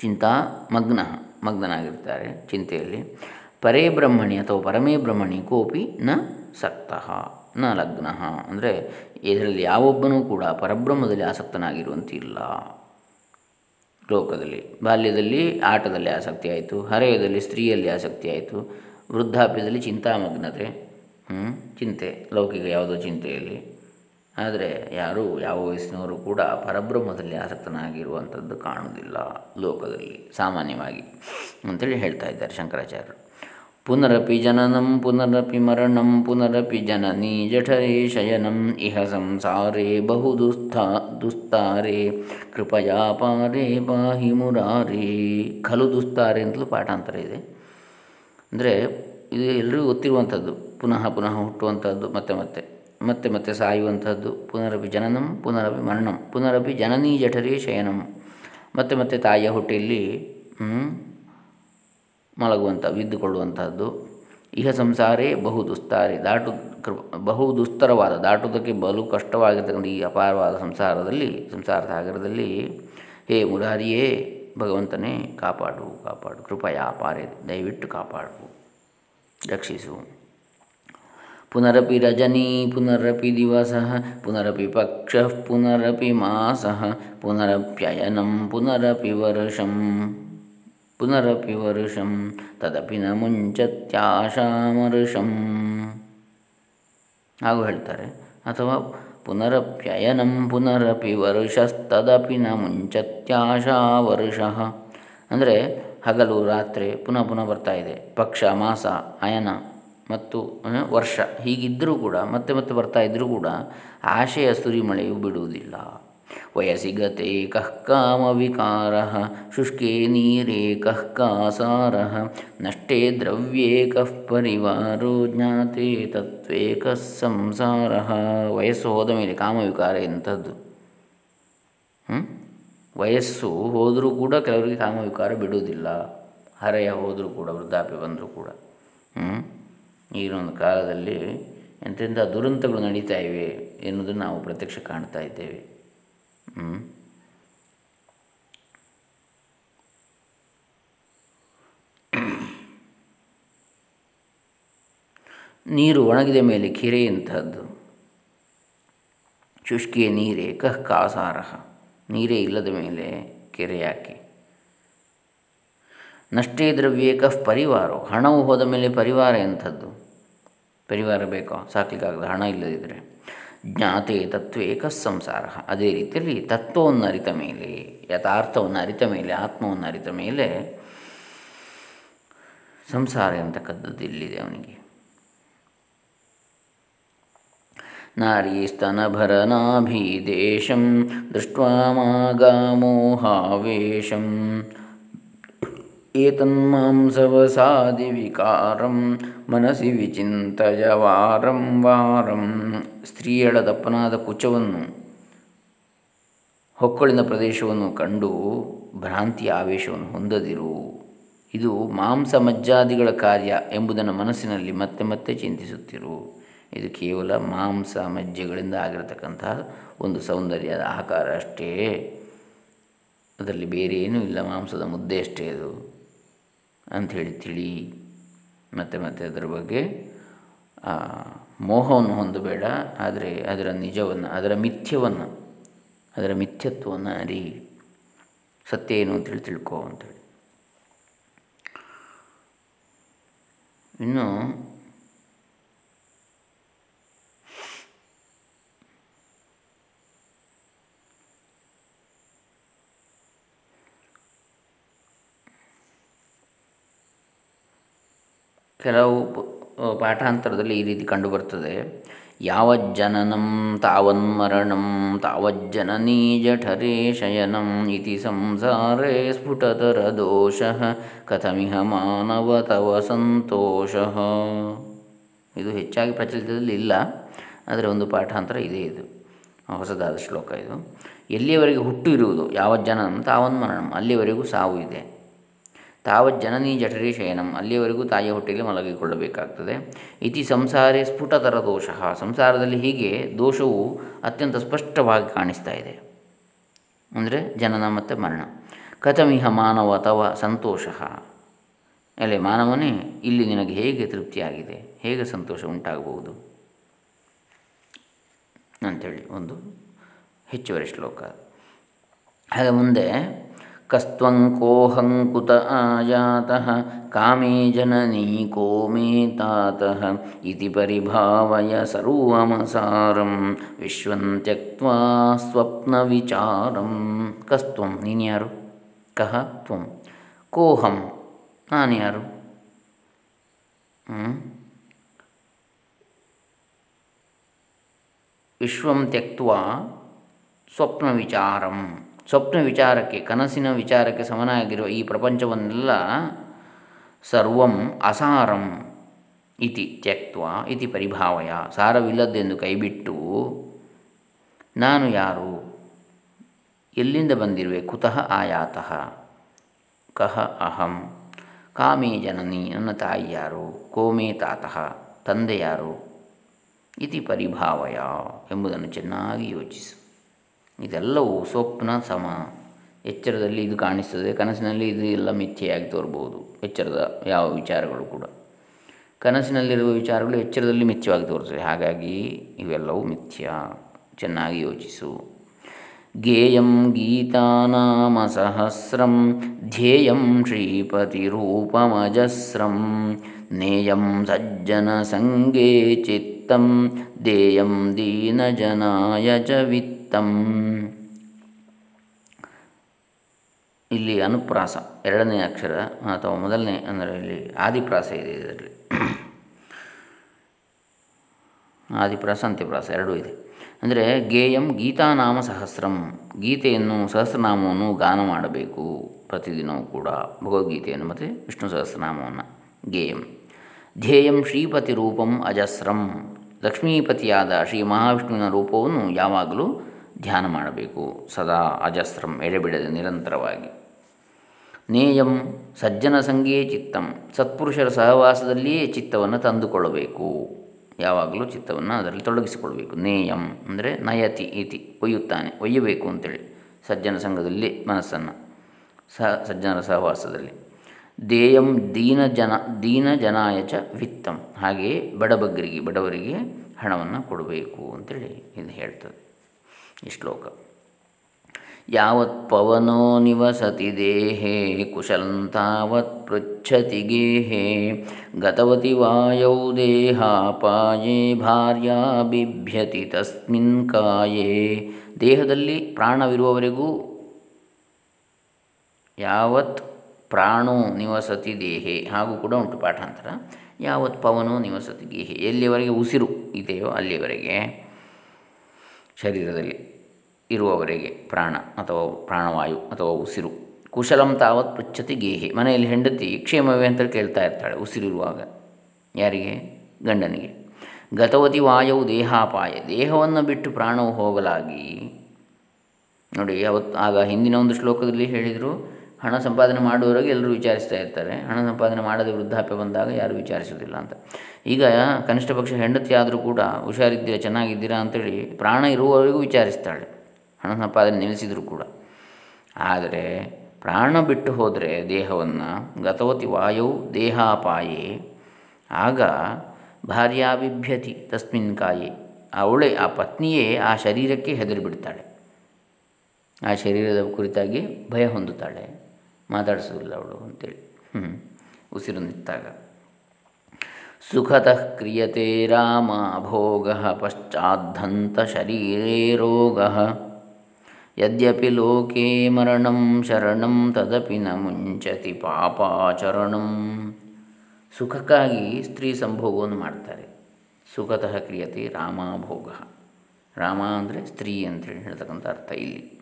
ಚಿಂತಾ ಮಗ್ನ, ಮಗ್ನನಾಗಿರ್ತಾರೆ ಚಿಂತೆಯಲ್ಲಿ. ಪರೇ ಬ್ರಹ್ಮಣಿ ಅಥವಾ ಪರಮೇ ಬ್ರಹ್ಮಣಿ ಕೋಪಿ ನ ಸಕ್ತಃ, ನ ಲಗ್ನ. ಅಂದರೆ ಇದರಲ್ಲಿ ಯಾವೊಬ್ಬನೂ ಕೂಡ ಪರಬ್ರಹ್ಮದಲ್ಲಿ ಆಸಕ್ತನಾಗಿರುವಂತಿಲ್ಲ. ಲೋಕದಲ್ಲಿ. ಬಾಲ್ಯದಲ್ಲಿ ಆಟದಲ್ಲಿ ಆಸಕ್ತಿ ಆಯಿತು ಹರೆಯದಲ್ಲಿ ಸ್ತ್ರೀಯಲ್ಲಿ ಆಸಕ್ತಿ ಆಯಿತು ವೃದ್ಧಾಪ್ಯದಲ್ಲಿ ಚಿಂತಾಮಗ್ನತೆ ಚಿಂತೆ, ಲೌಕಿಕ ಯಾವುದೋ ಚಿಂತೆಯಲ್ಲಿ. ಆದರೆ ಯಾರೂ, ಯಾವ ವಯಸ್ಸಿನವರು ಕೂಡ ಪರಬ್ರಹ್ಮದಲ್ಲಿ ಆಸಕ್ತನಾಗಿರುವಂಥದ್ದು ಕಾಣುವುದಿಲ್ಲ ಲೋಕದಲ್ಲಿ, ಸಾಮಾನ್ಯವಾಗಿ ಅಂತೇಳಿ ಹೇಳ್ತಾ ಇದ್ದಾರೆ ಶಂಕರಾಚಾರ್ಯರು. ಪುನರಪಿ ಜನನಂ ಪುನರಪಿ ಮರಣಂ ಪುನರಪಿ ಜನನಿ ಜಠರೇ ಶಯನಂ ಇಹ ಸಂಸಾರೇ ಬಹು ದುಸ್ತಾ ದುಸ್ತಾರೆ ಕೃಪಯಾ ಪಾರೇ ಪಾಹಿ ಮುರಾರೇ ಖಲು ದುಸ್ತಾರೆ ಅಂತಲೂ ಪಾಠಾಂತರ ಇದೆ. ಅಂದರೆ ಇದು ಎಲ್ಲರಿಗೂ ಗೊತ್ತಿರುವಂಥದ್ದು, ಪುನಃ ಪುನಃ ಹುಟ್ಟುವಂಥದ್ದು, ಮತ್ತೆ ಮತ್ತೆ ಮತ್ತೆ ಮತ್ತೆ ಸಾಯುವಂಥದ್ದು, ಪುನರಪಿ ಜನನಂ, ಪುನರಪಿ ಮರಣಂ, ಪುನರಪಿ ಜನನೀ ಜಠರೇ ಶಯನಂ, ಮತ್ತೆ ಮತ್ತೆ ತಾಯಿಯ ಹೊಟ್ಟೆಯಲ್ಲಿ ಮಲಗುವಂಥ ಬಿದ್ದುಕೊಳ್ಳುವಂಥದ್ದು ಇಹ ಸಂಸಾರೇ ಬಹು ದುಸ್ತಾರೆ, ದಾಟು ಬಹು ದುಸ್ತರವಾದ, ದಾಟುವುದಕ್ಕೆ ಬಲು ಕಷ್ಟವಾಗಿರ್ತಕ್ಕಂಥ ಈ ಅಪಾರವಾದ ಸಂಸಾರದಲ್ಲಿ, ಸಂಸಾರ ಸಾಗರದಲ್ಲಿ, ಹೇ ಮುರಾರಿಯೇ, ಭಗವಂತನೇ ಕಾಪಾಡು ಕಾಪಾಡು, ಕೃಪಯ ಅಪಾರೇ, ದಯವಿಟ್ಟು ಕಾಪಾಡು, ರಕ್ಷಿಸು. ಪುನರಪಿ ರಜನಿ, ಪುನರಪಿ ದಿವಸ, ಪುನರಪಿ ಪಕ್ಷ, ಪುನರಪಿ ಮಾಸ, ಪುನರಪ್ಯಯನಂ, ಪುನರಪಿ ವರ್ಷಂ. ಪುನರಪಿ ವರುಷಂ ತದಪಿ ನ ಮುಂಚತ್ಯಾಶಾಮರುಷಂ ಹಾಗೂ ಹೇಳ್ತಾರೆ, ಅಥವಾ ಪುನರಪ್ಯಯನಂ ಪುನರಪಿ ವರುಷಸ್ತದಪಿ ನ ಮುಂಚತ್ಯಾಶಾ ಅಂದರೆ ಹಗಲು, ರಾತ್ರಿ ಪುನಃ ಪುನಃ ಬರ್ತಾ ಇದೆ. ಪಕ್ಷ, ಮಾಸ, ಅಯನ ಮತ್ತು ವರ್ಷ ಹೀಗಿದ್ದರೂ ಕೂಡ, ಮತ್ತೆ ಮತ್ತೆ ಬರ್ತಾ ಇದ್ದರೂ ಕೂಡ ಆಶೆಯ ಸುರಿಮಳೆಯು ಬಿಡುವುದಿಲ್ಲ. ವಯಸಿ ಗತೆ ಕಃ ಕಾಮವಿಕಾರ ಶುಷ್ಕೆ ನೀರೇ ಕಃ ಕಾಸಾರ ನಷ್ಟೇ ದ್ರವ್ಯೇ ಕಃ ಪರಿವಾರೋ ಜ್ಞಾತೆ ತತ್ವೇ ಕಃ ಸಂಸಾರ ವಯಸ್ಸು ಹೋದ ಮೇಲೆ ಕಾಮವಿಕಾರ ಎಂಥದ್ದು? ವಯಸ್ಸು ಹೋದರೂ ಕೂಡ ಕೆಲವರಿಗೆ ಕಾಮವಿಕಾರ ಬಿಡುವುದಿಲ್ಲ. ಹರೆಯ ಹೋದರೂ ಕೂಡ, ವೃದ್ಧಾಪ್ಯ ಬಂದರೂ ಕೂಡ. ಈಗಿನ ಕಾಲದಲ್ಲಿ ಎಂತೆಂಥ ದುರಂತಗಳು ನಡೀತಾ ಇವೆ ಎನ್ನುವುದನ್ನು ನಾವು ಪ್ರತ್ಯಕ್ಷ ಕಾಣ್ತಾ ಇದ್ದೇವೆ. ನೀರು ಒಣಗಿದ ಮೇಲೆ ಕಿರೆಯಂತಹದ್ದು ಶುಷ್ಕಿಯ ನೀರೇ, ಕಹ್ ಕಾಸಾರ ನೀರೇ ಇಲ್ಲದ ಮೇಲೆ ಕೆರೆ ಯಾಕೆ? ನಷ್ಟೇ ದ್ರವ್ಯೇ, ಕಹ್ ಪರಿವಾರ. ಹಣವು ಹೋದ ಮೇಲೆ ಪರಿವಾರ ಎಂಥದ್ದು ಪರಿವಾರ ಬೇಕೋ? ಸಾಕ್ಲಿಕ್ಕಾಗದ ಹಣ ಇಲ್ಲದಿದ್ದರೆ ಜ್ಞಾತೆ ತತ್ವೇಕ ಸಂಸಾರ ಅದೇ ರೀತಿಯಲ್ಲಿ ತತ್ವವನ್ನು ಅರಿತ ಮೇಲೆ ಯಥಾರ್ಥವನ್ನು ಅರಿತ ಮೇಲೆ ಆತ್ಮವನ್ನು ಅರಿತ ಮೇಲೆ ಸಂಸಾರ ಎಂತಕ್ಕದ್ದು ಇಲ್ಲಿದೆ ಅವನಿಗೆ. ನಾರೀ ದೃಷ್ಟ ಮಾಗಾಮೋಹಾವೇಶಂ ಏತನ್ಮಾಂಸವಸಾದಿ ವಿಕಾರಂ ಮನಸಿ ವಿಚಿಂತಯ ವಾರಂ. ವಾರಂ ಸ್ತ್ರೀಯಳ ದಪ್ಪನಾದ ಕುಚವನ್ನು, ಹೊಕ್ಕಳಿನ ಪ್ರದೇಶವನ್ನು ಕಂಡು ಭ್ರಾಂತಿಯ ಆವೇಶವನ್ನು ಹೊಂದದಿರು. ಇದು ಮಾಂಸ ಮಜ್ಜಾದಿಗಳ ಕಾರ್ಯ ಎಂಬುದನ್ನು ಮನಸ್ಸಿನಲ್ಲಿ ಮತ್ತೆ ಮತ್ತೆ ಚಿಂತಿಸುತ್ತಿರು. ಇದು ಕೇವಲ ಮಾಂಸ ಮಜ್ಜೆಗಳಿಂದ ಆಗಿರತಕ್ಕಂತಹ ಒಂದು ಸೌಂದರ್ಯದ ಆಕಾರ ಅಷ್ಟೇ. ಅದರಲ್ಲಿ ಬೇರೆ ಏನೂ ಇಲ್ಲ ಮಾಂಸದ ಮುದ್ದೆ ಅಷ್ಟೇ ಅದು. ಅಂಥೇಳಿ ತಿಳಿ ಮತ್ತೆ ಮತ್ತೆ ಅದರ ಬಗ್ಗೆ ಮೋಹವನ್ನು ಹೊಂದಬೇಡ, ಆದರೆ ಅದರ ನಿಜವನ್ನು, ಅದರ ಮಿಥ್ಯವನ್ನು, ಅದರ ಮಿಥ್ಯತ್ವವನ್ನು ಅರಿ. ಸತ್ಯ ಏನು ಅಂತೇಳಿ ತಿಳ್ಕೋ ಅಂತೇಳಿ ಇನ್ನು ಕೆಲವು ಪಾಠಾಂತರದಲ್ಲಿ ಈ ರೀತಿ ಕಂಡುಬರ್ತದೆ. ಯಾವಜ್ಜನನಂ ತಾವನ್ಮರಣಂ ತಾವಜ್ಜನನೀ ಜಠರೇ ಶಯನಂ ಇತಿ ಸಂಸಾರೇ ಸ್ಫುಟತರ ದೋಷ, ಕಥಮಿಹ ಮಾನವ ತವ ಸಂತೋಷ. ಇದು ಹೆಚ್ಚಾಗಿ ಪ್ರಚಲಿತದಲ್ಲಿ ಇಲ್ಲ, ಆದರೆ ಒಂದು ಪಾಠಾಂತರ ಇದೆ ಇದು. ಹೊಸದಾದ ಶ್ಲೋಕ ಇದು. ಎಲ್ಲಿಯವರೆಗೆ ಹುಟ್ಟು ಇರುವುದು ಯಾವಜ್ಜನನಂ ತಾವನ್ಮರಣಂ ಅಲ್ಲಿಯವರೆಗೂ ಸಾವು ಇದೆ. ತಾವತ್ ಜನನಿ ಜಠರಿ ಶಯನಂ. ಅಲ್ಲಿಯವರೆಗೂ ತಾಯಿಯ ಹೊಟ್ಟೆಯಲ್ಲಿ ಮಲಗಿಕೊಳ್ಳಬೇಕಾಗ್ತದೆ. ಇತಿ ಸಂಸಾರೇ ಸ್ಫುಟತರ ದೋಷ. ಸಂಸಾರದಲ್ಲಿ ಹೀಗೆ ದೋಷವು ಅತ್ಯಂತ ಸ್ಪಷ್ಟವಾಗಿ ಕಾಣಿಸ್ತಾ ಇದೆ. ಅಂದರೆ ಜನನ ಮತ್ತು ಮರಣ. ಕಥಮಿಹ ಮಾನವ ತವ ಸಂತೋಷ. ಅಲ್ಲೇ ಮಾನವನೇ, ಇಲ್ಲಿ ನಿನಗೆ ಹೇಗೆ ತೃಪ್ತಿಯಾಗಿದೆ? ಹೇಗೆ ಸಂತೋಷ ಉಂಟಾಗಬಹುದು? ಅಂಥೇಳಿ ಒಂದು ಹೆಚ್ಚುವರಿ ಶ್ಲೋಕ. ಹಾಗೆ ಮುಂದೆ ಕಸ್ತ್ವಂಕೋಹಂಕುತ ಆಯಾತಃ, ಕಾಮೇ ಜನನೀ ಕೋ ಮೇ ತಾತಃ ಇತಿ ಪರಿಭಾವಯ ಸರ್ವಮಸಾರಂ, ವಿಶ್ವಂ ತ್ಯಕ್ವಾ ಸ್ವಪ್ನ ವಿಚಾರಂ ಕಸ್ತ್ವಂ, ನೀನ್ಯಾರು? ಕಹ ತ್ವಂ. ಕೋಹಂ ನಾನು ಯಾರು ವಿಶ್ವಂ ತ್ಯಕ್ವಾ ಸ್ವಪ್ನ ವಿಚಾರಂ ಸ್ವಪ್ನ ವಿಚಾರಕ್ಕೆ, ಕನಸಿನ ವಿಚಾರಕ್ಕೆ ಸಮನಾಗಿರುವ ಈ ಪ್ರಪಂಚವನ್ನೆಲ್ಲ ಸರ್ವಂ ಅಸಾರಂ ಇತಿ ತ್ಯಕ್ವ ಇತಿ ಪರಿಭಾವಯ. ಸಾರವಿಲ್ಲದ್ದೆಂದು ಕೈಬಿಟ್ಟು, ನಾನು ಯಾರು? ಎಲ್ಲಿಂದ ಬಂದಿರುವೆ? ಕುತಃ ಆಯಾತಃ. ಕಹ ಅಹಂ. ಕಾಮೇ ಜನನಿ. ನನ್ನ ತಾಯಿ ಯಾರು? ಕೋಮೇ ತಾತಃ. ತಂದೆ ಯಾರು? ಇತಿ ಪರಿಭಾವಯ ಎಂಬುದನ್ನು ಚೆನ್ನಾಗಿ ಯೋಚಿಸು. ಇದೆಲ್ಲವೂ ಸ್ವಪ್ನ ಸಮ. ಎಚ್ಚರದಲ್ಲಿ ಇದು ಕಾಣಿಸ್ತದೆ. ಕನಸಿನಲ್ಲಿ ಇದು ಎಲ್ಲ ಮಿಥ್ಯೆಯಾಗಿ ತೋರ್ಬೋದು. ಎಚ್ಚರದ ಯಾವ ವಿಚಾರಗಳು ಕೂಡ. ಕನಸಿನಲ್ಲಿರುವ ವಿಚಾರಗಳು ಎಚ್ಚರದಲ್ಲಿ ಮಿಥ್ಯವಾಗಿ ತೋರ್ತದೆ. ಹಾಗಾಗಿ ಇವೆಲ್ಲವೂ ಮಿಥ್ಯ. ಚೆನ್ನಾಗಿ ಯೋಚಿಸು. ಗೇಯಂ ಗೀತಾನಾಮ ಸಹಸ್ರಂ, ಧ್ಯೇಯಂ ಶ್ರೀಪತಿ ರೂಪಮಜಸ್ರಂ ನೇಯಂ ಸಜ್ಜನ ಸಂಗೇ ದೇಯಂ ದೀನಜನಾಯ ಚ ವಿತ್ತಂ ಇಲ್ಲಿ ಅನುಪ್ರಾಸ, ಎರಡನೇ ಅಕ್ಷರ, ಅಥವಾ ಮೊದಲನೇ, ಅಂದರೆ ಇಲ್ಲಿ ಆದಿಪ್ರಾಸ ಇದೆ ಇದರಲ್ಲಿ. ಆದಿಪ್ರಾಸ, ಅಂತ್ಯಪ್ರಾಸ, ಎರಡೂ ಇದೆ. ಅಂದರೆ ಗೇಯಂ ಗೀತಾನಾಮ ಸಹಸ್ರಂ, ಗೀತೆಯನ್ನು ಸಹಸ್ರನಾಮವನ್ನು ಗಾನ ಮಾಡಬೇಕು ಪ್ರತಿದಿನವೂ ಕೂಡ, ಭಗವದ್ಗೀತೆಯನ್ನು ಮತ್ತು ವಿಷ್ಣು ಸಹಸ್ರನಾಮವನ್ನು, ಗೇಯಂ. ಧ್ಯೇಯಂ ಶ್ರೀಪತಿ ರೂಪಂ ಅಜಸ್ರಂ ಲಕ್ಷ್ಮೀಪತಿಯಾದ ಶ್ರೀ ಮಹಾವಿಷ್ಣುವಿನ ರೂಪವನ್ನು ಯಾವಾಗಲೂ ಧ್ಯಾನ ಮಾಡಬೇಕು. ಸದಾ ಅಜಸ್ರಂ ಎಡೆಬಿಡದೆ ನಿರಂತರವಾಗಿ. ನೇಯಂ ಸಜ್ಜನ ಸಂಗೇ ಚಿತ್ತಂ. ಸತ್ಪುರುಷರ ಸಹವಾಸದಲ್ಲಿಯೇ ಚಿತ್ತವನ್ನು ತಂದುಕೊಳ್ಳಬೇಕು. ಯಾವಾಗಲೂ ಚಿತ್ತವನ್ನು ಅದರಲ್ಲಿ ತೊಡಗಿಸಿಕೊಳ್ಬೇಕು ನೇಯಂ ಅಂದರೆ ನಯತಿ ಇತಿ, ಒಯ್ಯುತ್ತಾನೆ, ಒಯ್ಯಬೇಕು ಅಂತೇಳಿ. ಸಜ್ಜನ ಸಂಘದಲ್ಲಿ ಮನಸ್ಸನ್ನು ಸಹ ಸಜ್ಜನರ ಸಹವಾಸದಲ್ಲಿ. ದೇಯಂ ದೀನ ಜನ, ದೀನ ಜನಾಯ ಚ ವಿತ್ತಂ. ಹಾಗೆಯೇ ಬಡಬಗ್ಗರಿಗೆ, ಬಡವರಿಗೆ ಹಣವನ್ನು ಕೊಡಬೇಕು ಅಂತೇಳಿ ಇದು ಹೇಳ್ತದೆ ಈ ಶ್ಲೋಕ. ಯಾವತ್ ಪವನೋ ನಿವಸತಿ ದೇಹೇ, ಕುಶಲಂತಾವತ್ ಪೃಚ್ಛತಿ ಗೇಹೇ, ಗತವತಿ ವಾಯೌ ದೇಹಾಪಾಯೇ, ಭಾರ್ಯಾ ಬಿಭ್ಯತಿ ತಸ್ಮಿನ್ ಕಾಯೇ. ದೇಹದಲ್ಲಿ ಪ್ರಾಣವಿರುವವರೆಗೂ ಯಾವತ್ ಪ್ರಾಣೋ ನಿವಸತಿ ದೇಹೆ ಹಾಗೂ ಕೂಡ ಉಂಟು ಪಾಠಾಂತರ. ಯಾವತ್ ಪವನೋ ನಿವಸತಿ ದೇಹೆ. ಎಲ್ಲಿಯವರೆಗೆ ಉಸಿರು ಇದೆಯೋ ಅಲ್ಲಿಯವರೆಗೆ ಶರೀರದಲ್ಲಿ ಇರುವವರೆಗೆ ಪ್ರಾಣ ಅಥವಾ ಪ್ರಾಣವಾಯು ಅಥವಾ ಉಸಿರು. ಕುಶಲಂ ತಾವತ್ ಪೃಚ್ಛತಿ ಗೇಹಿ. ಮನೆಯಲ್ಲಿ ಹೆಂಡತಿ ಕ್ಷೇಮವೇ ಅಂತ ಕೇಳ್ತಾ ಇರ್ತಾಳೆ ಉಸಿರಿರುವಾಗ. ಯಾರಿಗೆ? ಗಂಡನಿಗೆ. ಗತವತಿ ವಾಯವು ದೇಹಾಪಾಯ. ದೇಹವನ್ನು ಬಿಟ್ಟು ಪ್ರಾಣವು ಹೋಗಲಾಗಿ. ನೋಡಿ ಯಾವತ್ತು ಆಗ ಹಿಂದಿನ ಒಂದು ಶ್ಲೋಕದಲ್ಲಿ ಹೇಳಿದರು ಹಣ ಸಂಪಾದನೆ ಮಾಡುವವರೆಗೆ ಎಲ್ಲರೂ ವಿಚಾರಿಸ್ತಾ ಇರ್ತಾರೆ. ಹಣ ಸಂಪಾದನೆ ಮಾಡದೆ ವೃದ್ಧಾಪ್ಯ ಬಂದಾಗ ಯಾರೂ ವಿಚಾರಿಸೋದಿಲ್ಲ ಅಂತ. ಈಗ ಕನಿಷ್ಠ ಪಕ್ಷ ಹೆಂಡತಿ ಆದರೂ ಕೂಡ ಹುಷಾರಿದ್ದೀರಾ, ಚೆನ್ನಾಗಿದ್ದೀರಾ ಅಂತೇಳಿ ಪ್ರಾಣ ಇರುವವರೆಗೂ ವಿಚಾರಿಸ್ತಾಳೆ. ಹಣ ಸಂಪಾದನೆ ನಿಲ್ಲಿಸಿದರೂ ಕೂಡ. ಆದರೆ ಪ್ರಾಣ ಬಿಟ್ಟು ಹೋದರೆ ದೇಹವನ್ನು ಗತವತಿ ವಾಯು ದೇಹಾಪಾಯೇ. ಆಗ ಭಾರ್ಯಾಭಿಭ್ಯತಿ ತಸ್ಮಿನ್ ಕಾಯಿ. ಅವಳೆ ಆ ಪತ್ನಿಯೇ ಆ ಶರೀರಕ್ಕೆ ಹೆದರಿಬಿಡ್ತಾಳೆ. ಆ ಶರೀರದ ಕುರಿತಾಗಿ ಭಯ ಹೊಂದುತ್ತಾಳೆ. ಮಾತಾಡಿಸೋದಿಲ್ಲ ಅವಳು ಅಂತೇಳಿ. ಹ್ಞೂ ಉಸಿರು ನಿಂತಾಗ. ಸುಖತಃ ಕ್ರಿಯತೆ ರಾಮ ಭೋಗ ಪಶ್ಚಾದ್ಧಂತ ಶರೀರೇ ರೋಗ. ಯದ್ಯಪಿ ಲೋಕೆ ಮರಣಂ ಶರಣಂ ತದಪಿ ನ ಮುಂಚತಿ ಪಾಪಾಚರಣಂ. ಸುಖಕ್ಕಾಗಿ ಸ್ತ್ರೀ ಸಂಭೋಗವನ್ನು ಮಾಡ್ತಾರೆ. ಸುಖತಃ ಕ್ರಿಯತೆ ರಾಮಭೋಗ ರಾಮ ಅಂದರೆ ಸ್ತ್ರೀ ಅಂತೇಳಿ ಹೇಳ್ತಕ್ಕಂಥ ಅರ್ಥ ಇಲ್ಲಿ.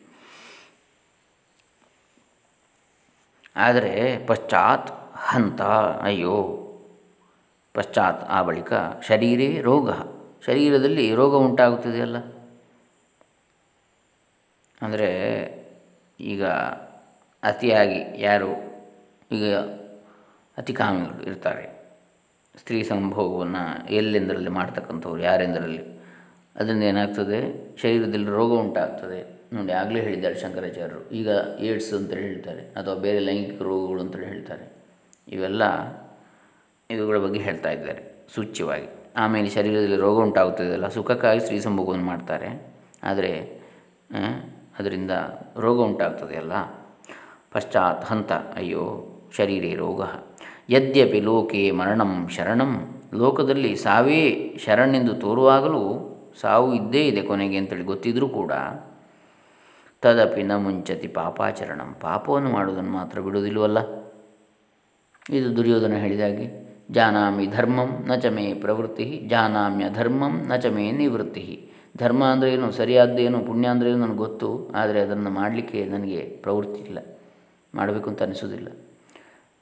ಆದರೆ ಪಶ್ಚಾತ್ ಹಂತ, ಅಯ್ಯೋ. ಪಶ್ಚಾತ್ ಆ ಬಳಿಕ ಶರೀರೇ ರೋಗ. ಶರೀರದಲ್ಲಿ ರೋಗ ಉಂಟಾಗುತ್ತದೆಯಲ್ಲ? ಅಂದರೆ ಈಗ ಅತಿಯಾಗಿ ಯಾರು? ಈಗ ಅತಿಕಾಮಿಗಳು ಇರ್ತಾರೆ. ಸ್ತ್ರೀ ಸಂಭೋಗವನ್ನು ಎಲ್ಲೆಂದರಲ್ಲಿ ಮಾಡ್ತಕ್ಕಂಥವ್ರು, ಯಾರೆಂದರಲ್ಲಿ? ಅದರಿಂದ ಏನಾಗ್ತದೆ? ಶರೀರದಲ್ಲಿ ರೋಗ ಉಂಟಾಗ್ತದೆ. ನೋಡಿ, ಆಗಲೇ ಹೇಳಿದ್ದಾರೆ ಶಂಕರಾಚಾರ್ಯರು. ಈಗ ಏಡ್ಸ್ ಅಂತೇಳಿ ಹೇಳ್ತಾರೆ, ಅಥವಾ ಬೇರೆ ಲೈಂಗಿಕ ರೋಗಗಳು ಅಂತೇಳಿ ಹೇಳ್ತಾರೆ. ಇವೆಲ್ಲ ಇವುಗಳ ಬಗ್ಗೆ ಹೇಳ್ತಾ ಇದ್ದಾರೆ, ಸೂಚ್ಯವಾಗಿ. ಆಮೇಲೆ ಶರೀರದಲ್ಲಿ ರೋಗ ಉಂಟಾಗುತ್ತದೆಯಲ್ಲ ಸುಖಕ್ಕಾಗಿ ಸ್ತ್ರೀ ಸಂಭೋಗವನ್ನು ಮಾಡ್ತಾರೆ. ಆದರೆ ಅದರಿಂದ ರೋಗ ಉಂಟಾಗ್ತದೆಯಲ್ಲ ಪಶ್ಚಾತ್ ಹಂತ, ಅಯ್ಯೋ, ಶರೀರೇ ರೋಗ. ಯದ್ಯಪಿ ಲೋಕೆ ಮರಣಂ ಶರಣಂ. ಲೋಕದಲ್ಲಿ ಸಾವೇ ಶರಣೆಂದು ತೋರುವಾಗಲೂ ಸಾವು ಇದ್ದೇ ಇದೆ ಕೊನೆಗೆ ಅಂತೇಳಿ ಗೊತ್ತಿದ್ದರೂ ಕೂಡ ತದಪಿ ನ ಮುಂಚತಿ ಪಾಪಾಚರಣಂ. ಪಾಪವನ್ನು ಮಾಡುವುದನ್ನು ಮಾತ್ರ ಬಿಡುವುದಿಲ್ಲವಲ್ಲ? ಇದು ದುರ್ಯೋಧನ ಹೇಳಿದಾಗಿ, ಜಾನಾಮಿ ಧರ್ಮಂ ನ ಚ ಪ್ರವೃತ್ತಿ, ಜಾನಾಮ್ಯ ಧರ್ಮಂ ನ ಚ ನಿವೃತ್ತಿ. ಧರ್ಮ ಅಂದರೆ ಏನು? ಸರಿಯಾದ್ದೇನು ಪುಣ್ಯ ಅಂದರೆ ಏನು? ನನಗೆ ಗೊತ್ತು. ಆದರೆ ಅದನ್ನು ಮಾಡಲಿಕ್ಕೆ ನನಗೆ ಪ್ರವೃತ್ತಿ ಇಲ್ಲ. ಮಾಡಬೇಕು ಅಂತ ಅನಿಸೋದಿಲ್ಲ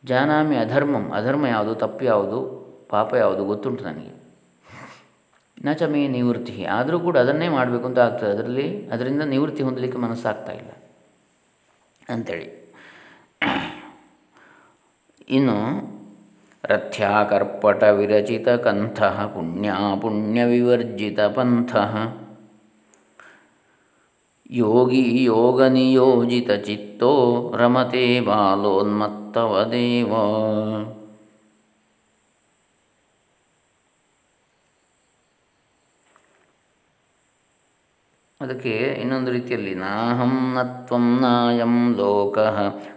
ಜಾನಾಮಿ ಅಧರ್ಮಂ, ಅಧರ್ಮ ಯಾವುದು? ತಪ್ಪು ಯಾವುದು? ಪಾಪ ಯಾವುದು? ಗೊತ್ತುಂಟು ನನಗೆ. ನ ಚ ಮೇ ನಿವೃತ್ತಿ. ಆದರೂ ಕೂಡ ಅದನ್ನೇ ಮಾಡಬೇಕು ಅಂತ ಆಗ್ತದೆ. ಅದರಲ್ಲಿ, ಅದರಿಂದ ನಿವೃತ್ತಿ ಹೊಂದಲಿಕ್ಕೆ ಮನಸ್ಸಾಗ್ತಾ ಇಲ್ಲ. ಅಂಥೇಳಿ ಇನ್ನು, ರಥ್ಯಾಕರ್ಪಟ ವಿರಚಿತ ಕಂಥ, ಪುಣ್ಯ ಪುಣ್ಯ ವಿವರ್ಜಿತ ಪಂಥ. ಯೋಗಿ ಯೋಗ ನಿಯೋಜಿತ ಚಿತ್ತೋ ರಮತೆ ಬಾಲೋನ್ಮತ್ತವದೇವ ಅದಕ್ಕೆ ಇನ್ನೊಂದು ರೀತಿಯಲ್ಲಿ ನಾಹಂ ನತ್ವಂ ನಾಯಂ ಲೋಕ,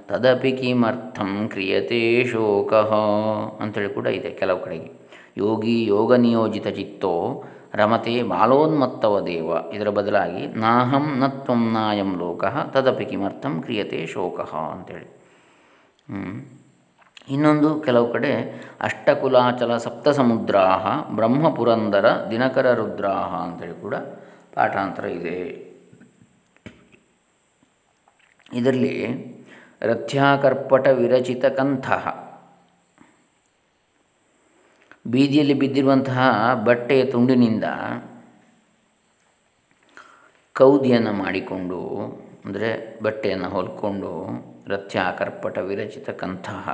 ತದಪಿ ಕಿಮರ್ಥಂ ಕ್ರಿಯತೆ ಶೋಕ ಅಂಥೇಳಿ ಕೂಡ ಇದೆ ಕೆಲವು ಕಡೆಗೆ. ಯೋಗಿ ಯೋಗ ನಿಯೋಜಿತ ಚಿತ್ತೋ, ರಮತೆ ಬಾಲೋನ್ಮತ್ತವ ದೇವ, ಇದರ ಬದಲಾಗಿ ನಾಹಂ ನತ್ವಂ ನಾಯಂ ಲೋಕ, ತದಪಿ ಕಿಮರ್ಥಂ ಕ್ರಿಯತೆ ಶೋಕ ಅಂಥೇಳಿ ಇನ್ನೊಂದು ಕೆಲವು ಕಡೆ ಅಷ್ಟಕುಲಾಚಲ ಸಪ್ತ ಸಮುದ್ರಾ ಬ್ರಹ್ಮಪುರಂದರ ದಿನಕರ ರುದ್ರಾಹ ಅಂತೇಳಿ ಕೂಡ ಪಾಠಾಂತರ ಇದೆ. ಇದರಲ್ಲಿ ರಥ್ಯಾಕರ್ಪಟ ವಿರಚಿತ ಕಂಥ. ಬೀದಿಯಲ್ಲಿ ಬಿದ್ದಿರುವಂತಹ ಬಟ್ಟೆಯ ತುಂಡಿನಿಂದ ಕೌದಿಯನ್ನು ಮಾಡಿಕೊಂಡು, ಅಂದರೆ ಬಟ್ಟೆಯನ್ನು ಹೊಲ್ಕೊಂಡು ರಥ್ಯಾಕರ್ಪಟ ವಿರಚಿತ ಕಂತಹ